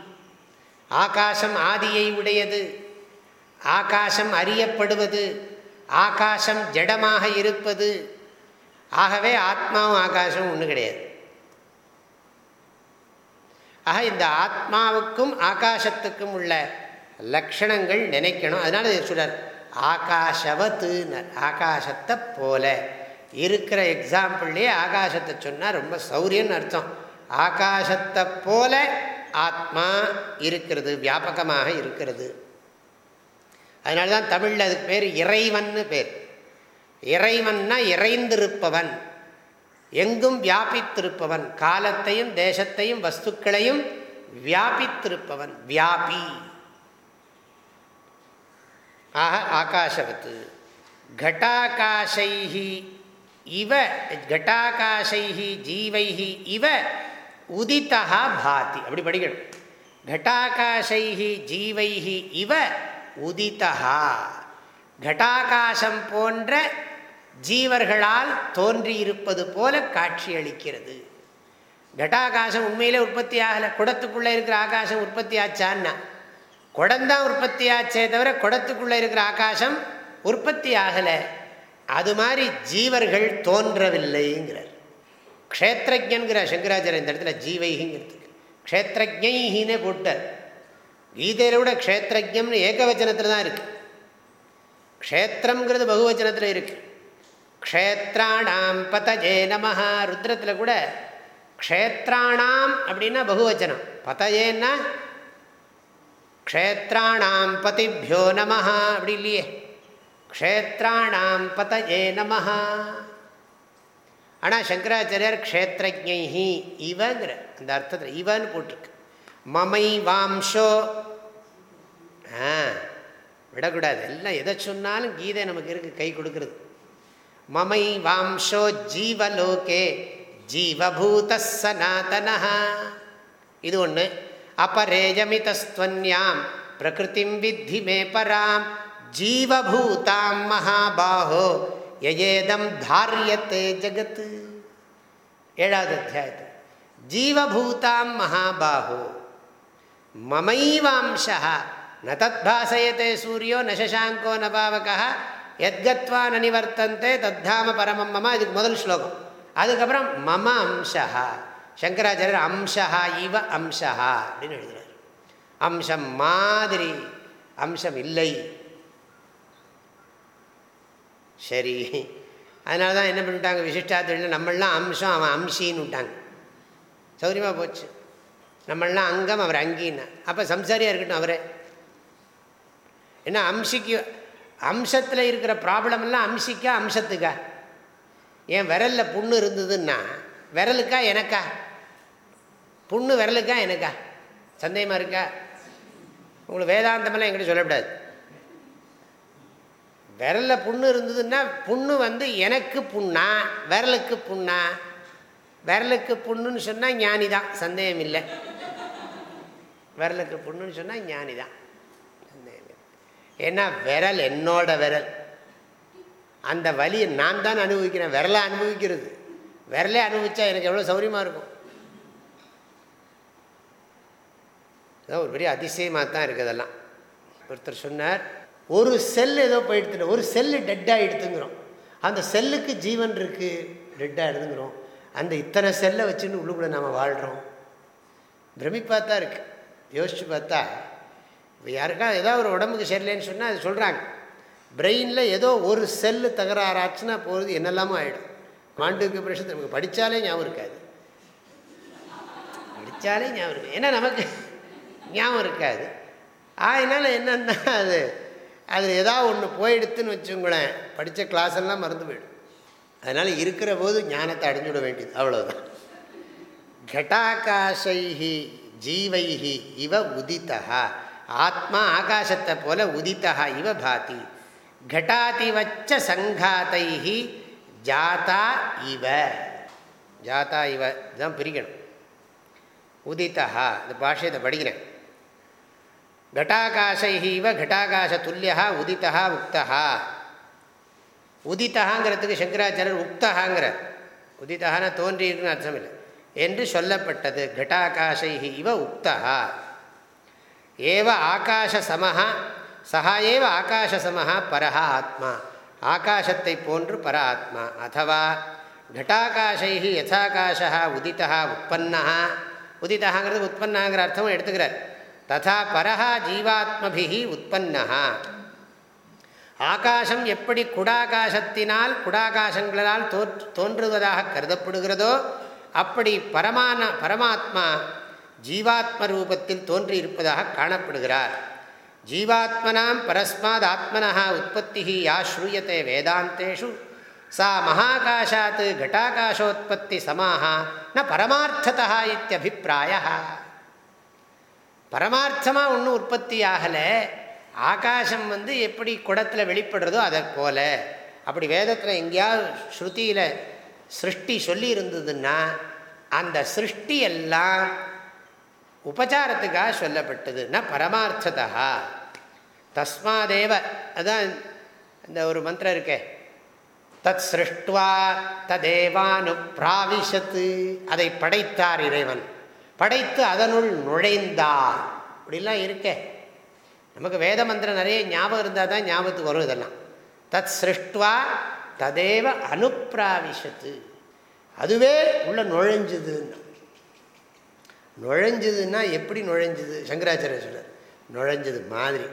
Speaker 1: ஆகாசம் ஆதியை உடையது ஆகாசம் அறியப்படுவது ஆகாசம் ஜடமாக இருப்பது. ஆகவே ஆத்மாவும் ஆகாசமும் ஒன்று கிடையாது. ஆக இந்த ஆத்மாவுக்கும் ஆகாசத்துக்கும் உள்ள லக்ஷணங்கள் நினைக்கணும். அதனால சொல்றார். ஆகாஷவத்து ஆகாசத்தை போல. இருக்கிற எக்ஸாம்பிள்லேயே ஆகாசத்தை சொன்னால் ரொம்ப சௌரியன்னு அர்த்தம். ஆகாசத்தை போல ஆத்மா இருக்கிறது வியாபகமாக இருக்கிறது. அதனால தான் தமிழில் அதுக்கு பேர் இறைவன்னு பேர். இறைவன்னா இறைந்திருப்பவன். எங்கும் வியாபித்திருப்பவன். காலத்தையும் தேசத்தையும் வஸ்துக்களையும் வியாபித்திருப்பவன். வியாபி. ஆக ஆகாஷவத்து. கட்டாகாசைஹி இவ கட்டாகாசைஹி ஜீவைஹி இவ உதித்தா பாதி. அப்படி படிக்கணும். கட்டாகாசைஹி ஜீவைஹி இவ உதித்தா கட்டாகாசம் போன்ற ஜீவர்களால் தோன்றியிருப்பது போல காட்சியளிக்கிறது கட்டாகாசம் உண்மையிலே உற்பத்தி ஆகலை. குடத்துக்குள்ளே இருக்கிற ஆகாசம் உற்பத்தி ஆச்சான்னா. குடந்தான் உற்பத்தி ஆச்சே தவிர குடத்துக்குள்ளே இருக்கிற ஆகாசம் உற்பத்தி ஆகலை. அது மாதிரி ஜீவர்கள் தோன்றவில்லைங்கிறார். க்ஷேத்திரஜன்கிற சங்கராச்சாரிய இந்த இடத்துல ஜீவைங்கிறதுக்கு க்ஷேத்திரஜைஹின்னு போட்டார். கீதையில விட க்ஷேத்திரஜம்னு ஏகவச்சனத்தில் தான் இருக்குது க்ஷேத்திரங்கிறது பகுவச்சனத்தில் இருக்குது க்ஷேத்ராணாம் பதஜே நமஹா. ருத்ரத்தில் கூட க்ஷேத்ராணாம் அப்படின்னா பகுவச்சனம். பதஜேன்னா க்ஷேத்ராணாம் பதிபியோ நமஹா அப்படி இல்லையே. க்ஷேத்ராணாம் பதஜே நமஹா. ஆனால் சங்கராச்சாரியர் க்ஷேத்ரஜி இவங்கிற அந்த அர்த்தத்தில் இவன்னு போட்டிருக்கு. மமை வாம்சோ ஆ விடக்கூடாது. எல்லாம் எதை சொன்னாலும் கீதை நமக்கு இருக்கு கை கொடுக்கறது. மமை வாம்சோ ஜீவலோகே ஜீவபூத சனாதன இது ஒன்று அபரேஜமிதஸ்துவன்யாம் பிரகிருதிம் வித்தி மே பராம் ஜீவபூதாம் மகாபாஹோ எஜேதம் தாரியத்தே ஜகத்து. ஏழாவது அத்தியாயத்தில் ஜீவபூதாம் மகாபாஹோ மமைவாம்சா ந தத் சூரியோ ந நபாவகா எத்கத்வா நனிவர்த்தந்தே தத்தாம பரமம் மம இதுக்கு முதல் ஸ்லோகம் அதுக்கப்புறம் மம அம்சா சங்கராச்சாரியர் அம்சா இவ அம்சா அப்படின்னு எழுதுறாரு। அம்சம் மாதிரி அம்சம் இல்லை சரி. அதனால தான் என்ன பண்ணிட்டாங்க? விசிஷ்டாத்திரியில் நம்மளாம் அம்சம் அவன் அம்சின்னு விட்டாங்க சௌரியமாக போச்சு. நம்மளாம் அங்கம் அவர் அங்கின்னா. அப்போ சம்சாரியாக இருக்கட்டும் அவரே. ஏன்னா அம்சிக்கு அம்சத்தில் இருக்கிற ப்ராப்ளம் எல்லாம் அம்சிக்கா அம்சத்துக்கா? ஏன் விரலில் புண்ணு இருந்ததுன்னா விரலுக்கா எனக்கா? புண்ணு விரலுக்கா எனக்கா? சந்தேகமாக இருக்கா? உங்களுக்கு வேதாந்தமெல்லாம் எங்கிட்ட சொல்லக்கூடாது. விரலில் புண்ணு இருந்ததுன்னா புண்ணு வந்து எனக்கு புண்ணா? விரலுக்கு புண்ணா? விரலுக்கு புண்ணுன்னு சொன்னால் ஞானி தான் சந்தேகம் இல்லை விரலுக்கு புண்ணுன்னு சொன்னால் ஞானி தான் ஏன்னா விரல் என்னோட விரல். அந்த வலியை நான் தான் அனுபவிக்கிறேன். விரலை அனுபவிக்கிறது. விரலே அனுபவிச்சா எனக்கு எவ்வளோ சௌரியமாக இருக்கும். ஒரு பெரிய அதிசயமாக தான் இருக்குது அதெல்லாம். ஒருத்தர் சொன்னார் ஒரு செல் ஏதோ போயிடுத்துட்டு ஒரு செல்லு டெட்டாக எடுத்துங்கிறோம் அந்த செல்லுக்கு ஜீவன் இருக்குது டெட்டாக எடுத்துங்கிறோம் அந்த இத்தனை செல்லை வச்சுன்னு உள்ளுக்குள்ளே நாம் வாழ்கிறோம் பிரமிப்பாக தான் இருக்குது யோசித்து பார்த்தா இப்போ யாருக்கா ஏதாவது ஒரு உடம்புக்கு சரியில்லைன்னு சொன்னால் அது சொல்கிறாங்க பிரெயினில் ஏதோ ஒரு செல்லு தகராறாச்சுன்னா போகிறது என்னெல்லாமோ ஆகிடும் மாண்டுக்கு பிரஷத்து நமக்கு படித்தாலே ஞாபகம் இருக்காது. படித்தாலே ஞாபகம் இருக்காது ஏன்னா நமக்கு ஞாபகம் இருக்காது. அதனால் என்னென்னா அது அதில் ஏதாவது ஒன்று போயிடுத்துன்னு வச்சுங்களேன் படித்த கிளாஸ் எல்லாம் மறந்து போயிடும். அதனால் இருக்கிற போது ஞானத்தை அடைஞ்சுவிட வேண்டியது அவ்வளோதான் கட்டாகாசைஹி ஜீவைஹி இவ உதித்தகா ஆத்மா ஆகாசத்தை போல உதித்தா இவ பாதி. கட்டாதிவச்ச சங்காத்தைஹி ஜாதா இவ ஜாதா இவ இதுதான் பிரிக்கணும். உதித்தா இந்த பாஷையத்தை படிக்கிறேன் கட்டாகாசைஹி இவ கட்டாகாச துல்லியா உதித்தா உக்தா உதித்தகாங்கிறதுக்கு சங்கராச்சாரியர் உக்தகாங்கிற உதித்தகான தோன்றியிருக்குன்னு அர்த்தம் இல்லை என்று சொல்லப்பட்டது. கட்டாகாசைஹி இவ உக்தா ஏவ ஆகாசசமஹா சஹா ஏவ ஆகாசசமஹா பரஹா ஆத்மா ஆகாசத்தை போன்று பர ஆத்மா அதுவா घटाकाशை யதாகாஷா உதித்தா உற்பன்னா உதித்தகாங்கிறது உற்பன்னாங்கிற அர்த்தமும் எடுத்துக்கிறார் ததா பரஹா ஜீவாத்மபிஹி உற்பன்னா ஆகாசம் எப்படி குடாகாசத்தினால் குடாகாசங்களால் தோன்றுவதாக கருதப்படுகிறதோ அப்படி பரமான பரமாத்மா ஜீவாத்ம ரூபத்தில் தோன்றியிருப்பதாக காணப்படுகிறார். ஜீவாத்மனாம் பரஸ்மாத் ஆத்மனா உற்பத்தி யா ஸ்ரூயத்தை வேதாந்தேஷு. சா மகாகாஷாத் கட்டாகாஷோத்பத்தி சமாக ந பரமார்த்ததா இத்தியபிப்பிராய பரமார்த்தமாக ஒன்றும் உற்பத்தி ஆகலை ஆகாசம் வந்து எப்படி குடத்தில் வெளிப்படுறதோ அதை போல. அப்படி வேதத்தில் எங்கேயாவது ஸ்ருதியில் சிருஷ்டி சொல்லி இருந்ததுன்னா அந்த சிருஷ்டி எல்லாம் உபச்சாரத்துக்காக சொல்லப்பட்டது ந பரமார்த்ததா. தஸ்மாதேவ அதான் இந்த ஒரு மந்திரம் இருக்கே. தத் சிருஷ்டுவா ததேவானு பிராவிஷத்து அதை படைத்தார் இறைவன். படைத்து அதனுள் நுழைந்தார். இப்படிலாம் இருக்கே. நமக்கு வேத மந்திரம் நிறைய ஞாபகம் இருந்தால் தான் ஞாபகத்துக்கு வரும் இதெல்லாம். தத் சிருஷ்டுவா ததேவ அனுப்பிராவிஷத்து. அதுவே உள்ள நுழைஞ்சுதுன்னு. நுழைஞ்சதுன்னா எப்படி நுழைஞ்சது? சங்கராச்சாரிய சொல்கிறார் நுழைஞ்சது மாதிரி.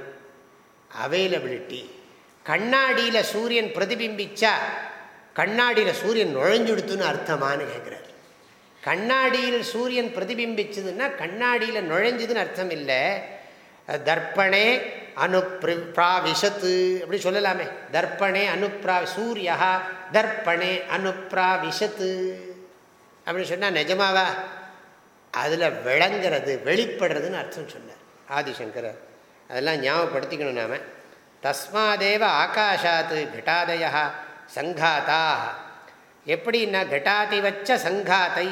Speaker 1: அவைலபிலிட்டி கண்ணாடியில் சூரியன் பிரதிபிம்பிச்சா கண்ணாடியில் சூரியன் நுழைஞ்சுடுத்துன்னு அர்த்தமானு கேட்குறாரு கண்ணாடியில் சூரியன் பிரதிபிம்பிச்சதுன்னா கண்ணாடியில் நுழைஞ்சதுன்னு அர்த்தம் இல்லை. தர்ப்பணே அனுப்ராவிஷத்து அப்படி சொல்லலாமே. தர்ப்பணே அனுப்ரா சூரியா தர்ப்பணே அனுப்ராவிஷத்து அப்படின்னு சொன்னால் நிஜமாவா? அதில் விளங்கிறது வெளிப்படுறதுன்னு அர்த்தம் சொன்னார் ஆதிசங்கரர். அதெல்லாம் ஞாபகப்படுத்திக்கணும் நாம். தஸ்மாதேவ ஆகாஷாத் கட்டாதயா சங்காத்தா எப்படின்னா கட்டாதி வச்ச சங்காத்தை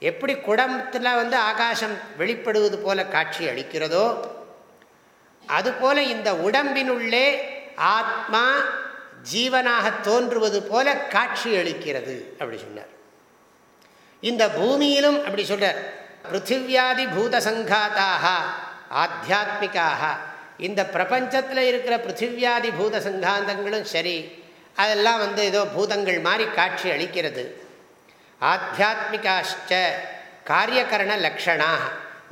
Speaker 1: எப்படி குடத்தில் வந்து ஆகாசம் வெளிப்படுவது போல காட்சி அளிக்கிறதோ அதுபோல இந்த உடம்பினுள்ளே ஆத்மா ஜீவனாக தோன்றுவது போல காட்சி அளிக்கிறது அப்படி சொன்னார். இந்த பூமியிலும் அப்படி சொல்கிறார் பிருத்திவியாதி பூத சங்காத்தாக ஆத்தியாத்மிக்காக இந்த பிரபஞ்சத்தில் இருக்கிற பிருத்திவியாதி பூத சங்காந்தங்களும் சரி அதெல்லாம் வந்து ஏதோ பூதங்கள் மாதிரி காட்சி அளிக்கிறது. ஆத்தியாத்மிகாஷ்ட காரியகரண லக்ஷணாக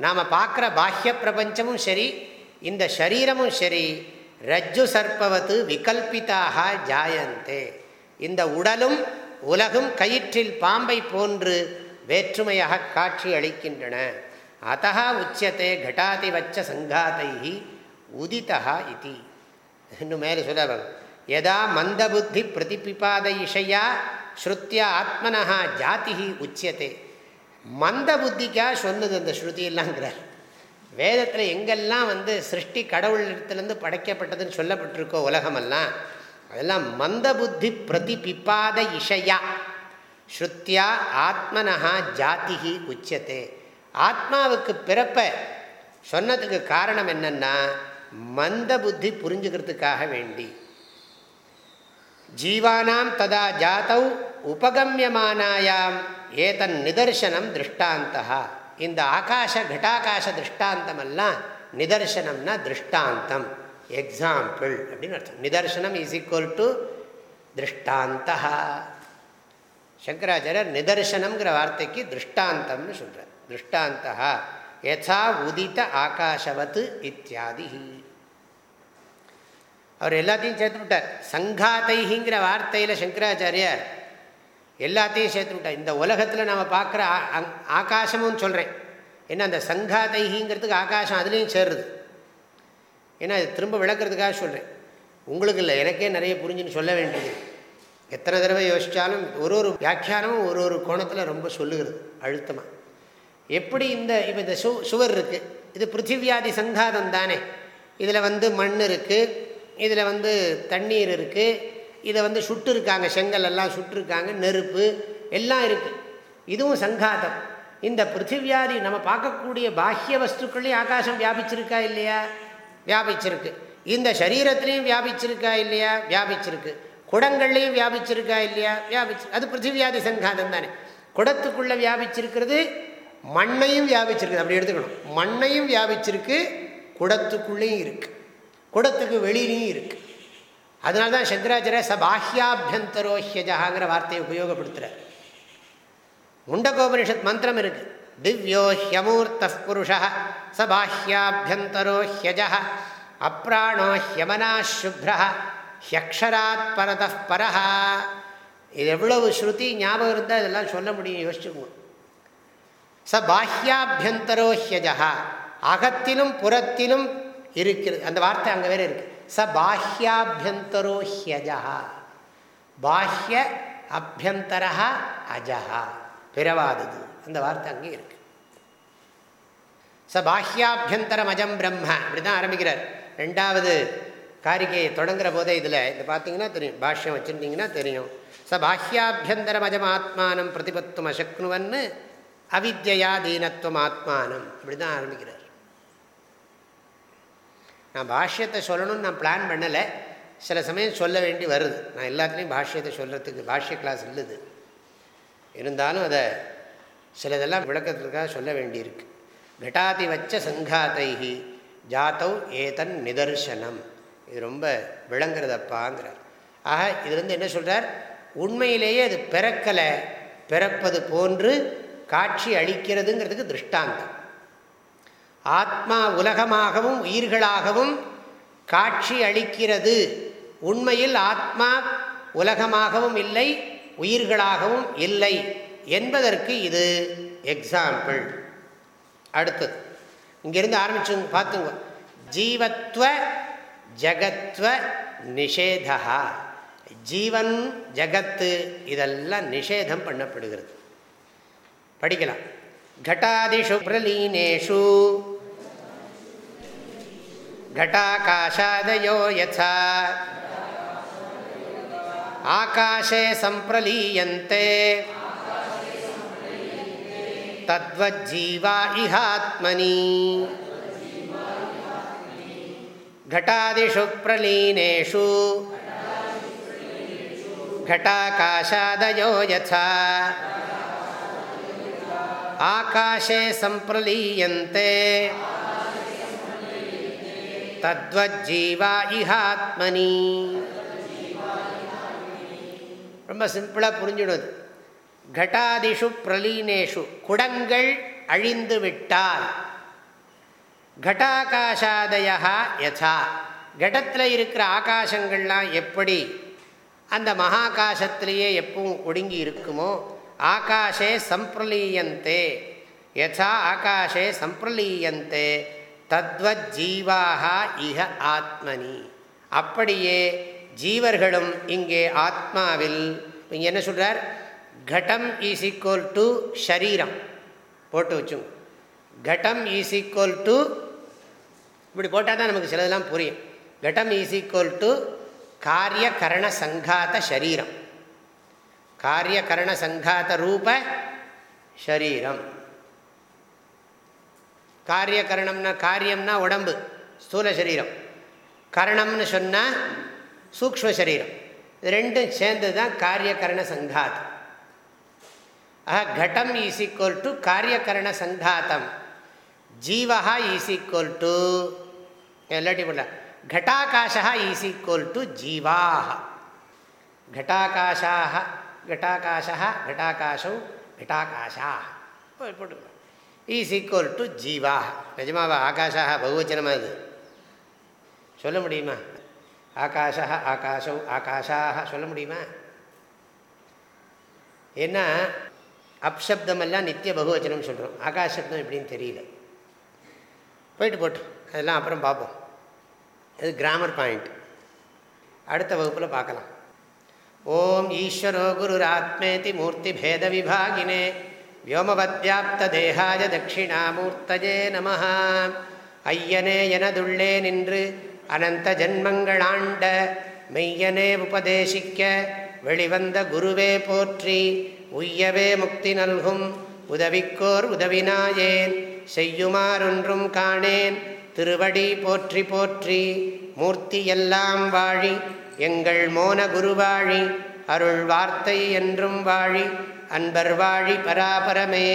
Speaker 1: நாம் பார்க்குற பாஹ்ய பிரபஞ்சமும் சரி இந்த சரீரமும் சரி ரஜ்ஜு சர்ப்பவத்து விகல்பிதாக ஜாயந்தே. இந்த உடலும் உலகும் கயிற்றில் பாம்பை போன்று வேற்றுமையாக காட்சி அளிக்கின்றன. அத்தா உச்சத்தை கட்டாதி வச்ச சங்காத்தை உதித்தா இது. இன்னும் மேலே சொல்ல எதா மந்தபுத்தி பிரதிபிபாத இஷையா ஸ்ருத்தியா ஆத்மனஹா ஜாதி உச்சியத்தை. மந்த புத்திக்காக சொன்னது அந்த ஸ்ருதியெல்லாங்கிறார் வேதத்தில் எங்கெல்லாம் வந்து சிருஷ்டி கடவுளிடத்துலேருந்து படைக்கப்பட்டதுன்னு சொல்லப்பட்டிருக்கோ உலகமெல்லாம் அதெல்லாம் மந்த புத்தி பிரதிபிப்பாத இஷையா. ஸ்ருத்தியா ஆத்மனஹா ஜாத்திகி உச்சத்தே ஆத்மாவுக்கு பிறப்ப சொன்னதுக்கு காரணம் என்னன்னா மந்த புத்தி புரிஞ்சுக்கிறதுக்காக வேண்டி. ஜீவானாம் ததா ஜாத்தவ் உபகமியமானாயாம் ஏதன் நிதர்சனம் திருஷ்டாந்தா இந்த ஆகாஷ கட்டாகாச திருஷ்டாந்தமெல்லாம் நிதர்சனம்னா திருஷ்டாந்தம். எக்ஸாம்பிள் அப்படின்னு அர்த்தம். நிதர்சனம் இஸ் ஈக்குவல் டு திருஷ்டாந்தா சங்கராச்சாரியர் நிதர்சனம்ங்கிற வார்த்தைக்கு திருஷ்டாந்தம்னு சொல்கிறார் திருஷ்டாந்தா யசா உதித்த ஆகாஷவத்து இத்தியாதி. அவர் எல்லாத்தையும் சேர்த்து விட்டார். சங்காத்தைங்கிற வார்த்தையில் சங்கராச்சாரியார் எல்லாத்தையும் சேர்த்து விட்டார். இந்த உலகத்தில் நம்ம பார்க்குற ஆகாசமும் சொல்கிறேன் ஏன்னா அந்த சங்காதைங்கிறதுக்கு ஆகாசம் அதுலேயும் சேருது. ஏன்னா அது திரும்ப விளக்குறதுக்காக சொல்கிறேன் உங்களுக்கு இல்லை எனக்கே நிறைய புரிஞ்சுன்னு சொல்ல வேண்டியது. எத்தனை தடவை யோசித்தாலும் ஒரு ஒரு வியாக்கியானமும் ஒரு ஒரு கோணத்தில் ரொம்ப சொல்லுகிறது அழுத்தமாக எப்படி இந்த இப்போ இந்த சு சுவர் இருக்குது இது பிருத்திவியாதி சங்காதம் தானே. இதில் வந்து மண் இருக்குது இதில் வந்து தண்ணீர் இருக்குது இதை வந்து சுட்டு இருக்காங்க செங்கல் எல்லாம் சுட்டுருக்காங்க நெருப்பு எல்லாம் இருக்குது இதுவும் சங்காதம். இந்த பிருத்திவியாதி நம்ம பார்க்கக்கூடிய பாஹ்ய வஸ்துக்கள்லேயும் ஆகாசம் வியாபிச்சிருக்கா இல்லையா? வியாபிச்சிருக்கு. இந்த சரீரத்திலையும் வியாபிச்சிருக்கா இல்லையா? வியாபிச்சிருக்கு. குடங்கள்லையும் வியாபிச்சிருக்கா இல்லையா? வியாபிச்சு அது பிருத்திவியாதி சங்காதம் தானே. குடத்துக்குள்ளே வியாபிச்சிருக்கிறது மண்ணையும் வியாபிச்சிருக்கு அப்படி எடுத்துக்கணும். மண்ணையும் வியாபிச்சிருக்கு குடத்துக்குள்ளேயும் இருக்குது குடத்துக்கு வெளியிலையும் இருக்குது அதனால தான் சங்கராச்சாரிய சபாஹ்யாபியந்தரோஹ்யஜாங்கிற வார்த்தையை உபயோகப்படுத்துகிறார் முண்டகோபனிஷத் மந்திரம் இருக்குது திவ்யோ ஹியமூர்த்த புருஷ சபாஹ்யாபியந்தரோ ஹியஜ அப்ராணோ ஹியமனா சுப்ர ஹியக்ஷராத் பரத பரஹா. இது எவ்வளவு ஸ்ருதி ஞாபகம் இருந்தால் இதெல்லாம் சொல்ல முடியும் யோசிச்சுக்கோங்க. ச பாஹ்யாபியந்தரோ ஹியஜா அகத்திலும் புறத்திலும் இருக்கிறது. அந்த வார்த்தை அங்கே வேறு இருக்குது ச பாஹ்யாபியந்தரோ ஹியஜா பாஹ்ய அபியந்தரா அஜஹா. பிறவாதது. அந்த வார்த்தை அங்கே இருக்கு. ச பாஹ்யாபியந்தரம் அஜம் பிரம்ம. அப்படிதான் ஆரம்பிக்கிறார். ரெண்டாவது காரிகையை தொடங்குற போதே இதில் இது பார்த்தீங்கன்னா தெரியும். பாஷ்யம் வச்சுருந்தீங்கன்னா தெரியும். ச பாஹ்யாபியந்தரம் அஜம் ஆத்மானம் பிரதிபத்தும் அசக்னுவன்னு அவித்யா தீனத்துவம் ஆத்மானம் அப்படி தான் ஆரம்பிக்கிறார். நான் பாஷ்யத்தை சொல்லணும்னு நான் பிளான் பண்ணலை. சில சமயம் சொல்ல வேண்டி வருது. நான் எல்லாத்துலேயும் பாஷ்யத்தை சொல்கிறதுக்கு பாஷ்ய கிளாஸ் இல்லது. இருந்தாலும் அதை சிலதெல்லாம் விளக்கத்திற்காக சொல்ல வேண்டியிருக்கு. கட்டாதி வச்ச சங்காத்தை ஜாத்தவ் ஏதன் நிதர்சனம் இது ரொம்ப விளங்குறதப்பாங்கிறார். ஆக இதுலேருந்து என்ன சொல்கிறார் உண்மையிலேயே அது பிறக்கலை பிறப்பது போன்று காட்சி அளிக்கிறதுங்கிறதுக்கு திருஷ்டாந்தம். ஆத்மா உலகமாகவும் உயிர்களாகவும் காட்சி அளிக்கிறது. உண்மையில் ஆத்மா உலகமாகவும் இல்லை உயிர்களாகவும் இல்லை என்பதற்கு இது எக்ஸாம்பிள். அடுத்தது இங்கிருந்து ஆரம்பிச்சு பார்த்துங்க ஜீவத்துவ ஜகத்வ நிஷேதா ஜீவன் ஜகத்து இதெல்லாம் நிஷேதம் பண்ணப்படுகிறது படிக்கலாம் घटादिषु प्रलीनेषु घटाकाशादयो यथा आकाशे सम्प्रलीयन्ते तद्वज्जीवा इहात्मनि घटादिषु प्रलीनेषु घटाकाशादयो यथा ஆகாஷே சம்பிரலீயந்தே தத்வஜீவா இஹாத்மனி ரொம்ப சிம்பிளாக புரிஞ்சுடுது கட்டாதிஷு பிரலீனேஷு குடங்கள் அழிந்து விட்டால் கட்டாகாஷாதயா யதா கடத்தில் இருக்கிற ஆகாசங்கள்லாம் எப்படி? அந்த மகாகாசத்திலேயே எப்பவும் ஒடுங்கி இருக்குமோ ஆகாஷே சம்பிரலீயந்தே. யசா ஆகாஷே சம்பிரலீயந்தே. தத்வத் ஜீவாக இஹ ஆத்மனி. அப்படியே ஜீவர்களும் இங்கே ஆத்மாவில் இங்கே என்ன சொல்கிறார் கடம் இஸ் ஈக்குவல் டு ஷரீரம். போட்டு வச்சுங்க. கடம் இஸ் ஈக்குவல் டு இப்படி போட்டால் தான் நமக்கு சிலதெல்லாம் புரியும். கடம் இஸ் ஈக்குவல் டு காரிய கரண சங்காத சரீரம் காரிய கரண சங்காத ரூப ஷரீரம். காரியகரணம்னா காரியம்னா உடம்பு ஸ்தூல சரீரம் கரணம்னு சொன்னால் சூக்ம சரீரம் ரெண்டும் சேர்ந்து தான் காரியகரண சங்காத் ஆஹா கடம் ஈஸ் ஈக்குவல் டு காரியகரண சங்காத்தம் ஜீவா ஈஸ் ஈக்குவல் டு எல்லாட்டி போடல घटाकाशः ईस् ईक्वल् टु जीवाः घटाकाशाः घटाकाशः घटाकाशौ घटाकाशाः போட்டுக்கலாம் ஈஸ் ஈக்குவல் டு ஜீவா நிஜமாவா ஆகாஷாக பகுவச்சனமாக இது சொல்ல முடியுமா ஆகாஷா ஆகாஷௌ ஆகாஷாக சொல்ல முடியுமா ஏன்னா அப்சப்தமெல்லாம் நித்திய பகுவச்சனம் சொல்கிறோம் ஆகாஷப்தம் எப்படின்னு தெரியல போயிட்டு போட்டு அதெல்லாம் அப்புறம் பார்ப்போம். அது கிராமர் பாயிண்ட் அடுத்த வகுப்பில் பார்க்கலாம். ஓம் ஈஸ்வரோ குருராத்மேதி மூர்த்தி பேத விபாகினே வியோமவத்யாப்தேகாய தட்சிணாமூர்த்தஜே நம ஐயனே எனதுள்ளே நின்று அனந்த ஜன்மங்களாண்ட மெய்யனே உபதேசிக்க வெளிவந்த குருவே போற்றி உய்யவே முக்தி நல்கும் உதவிக்கோர் உதவினாயேன் செய்யுமாறொன்றும் காணேன் திருவடி போற்றி போற்றி மூர்த்தி எல்லாம் வாழி எங்கள் மோன குருவாழி அருள் வார்த்தை என்றும் வாழி அன்பர் வாழி பராபரமே.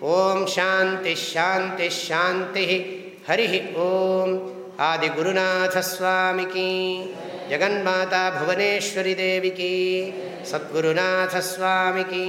Speaker 1: ஓம் சாந்தி ஷாந்தி ஷாந்தி ஹரி ஓம். ஆதிகுருநாதஸ்வாமிக்கு ஜெகன்மாதா புவனேஸ்வரி தேவிக்கு சத்குருநாதஸ்வாமிக்கு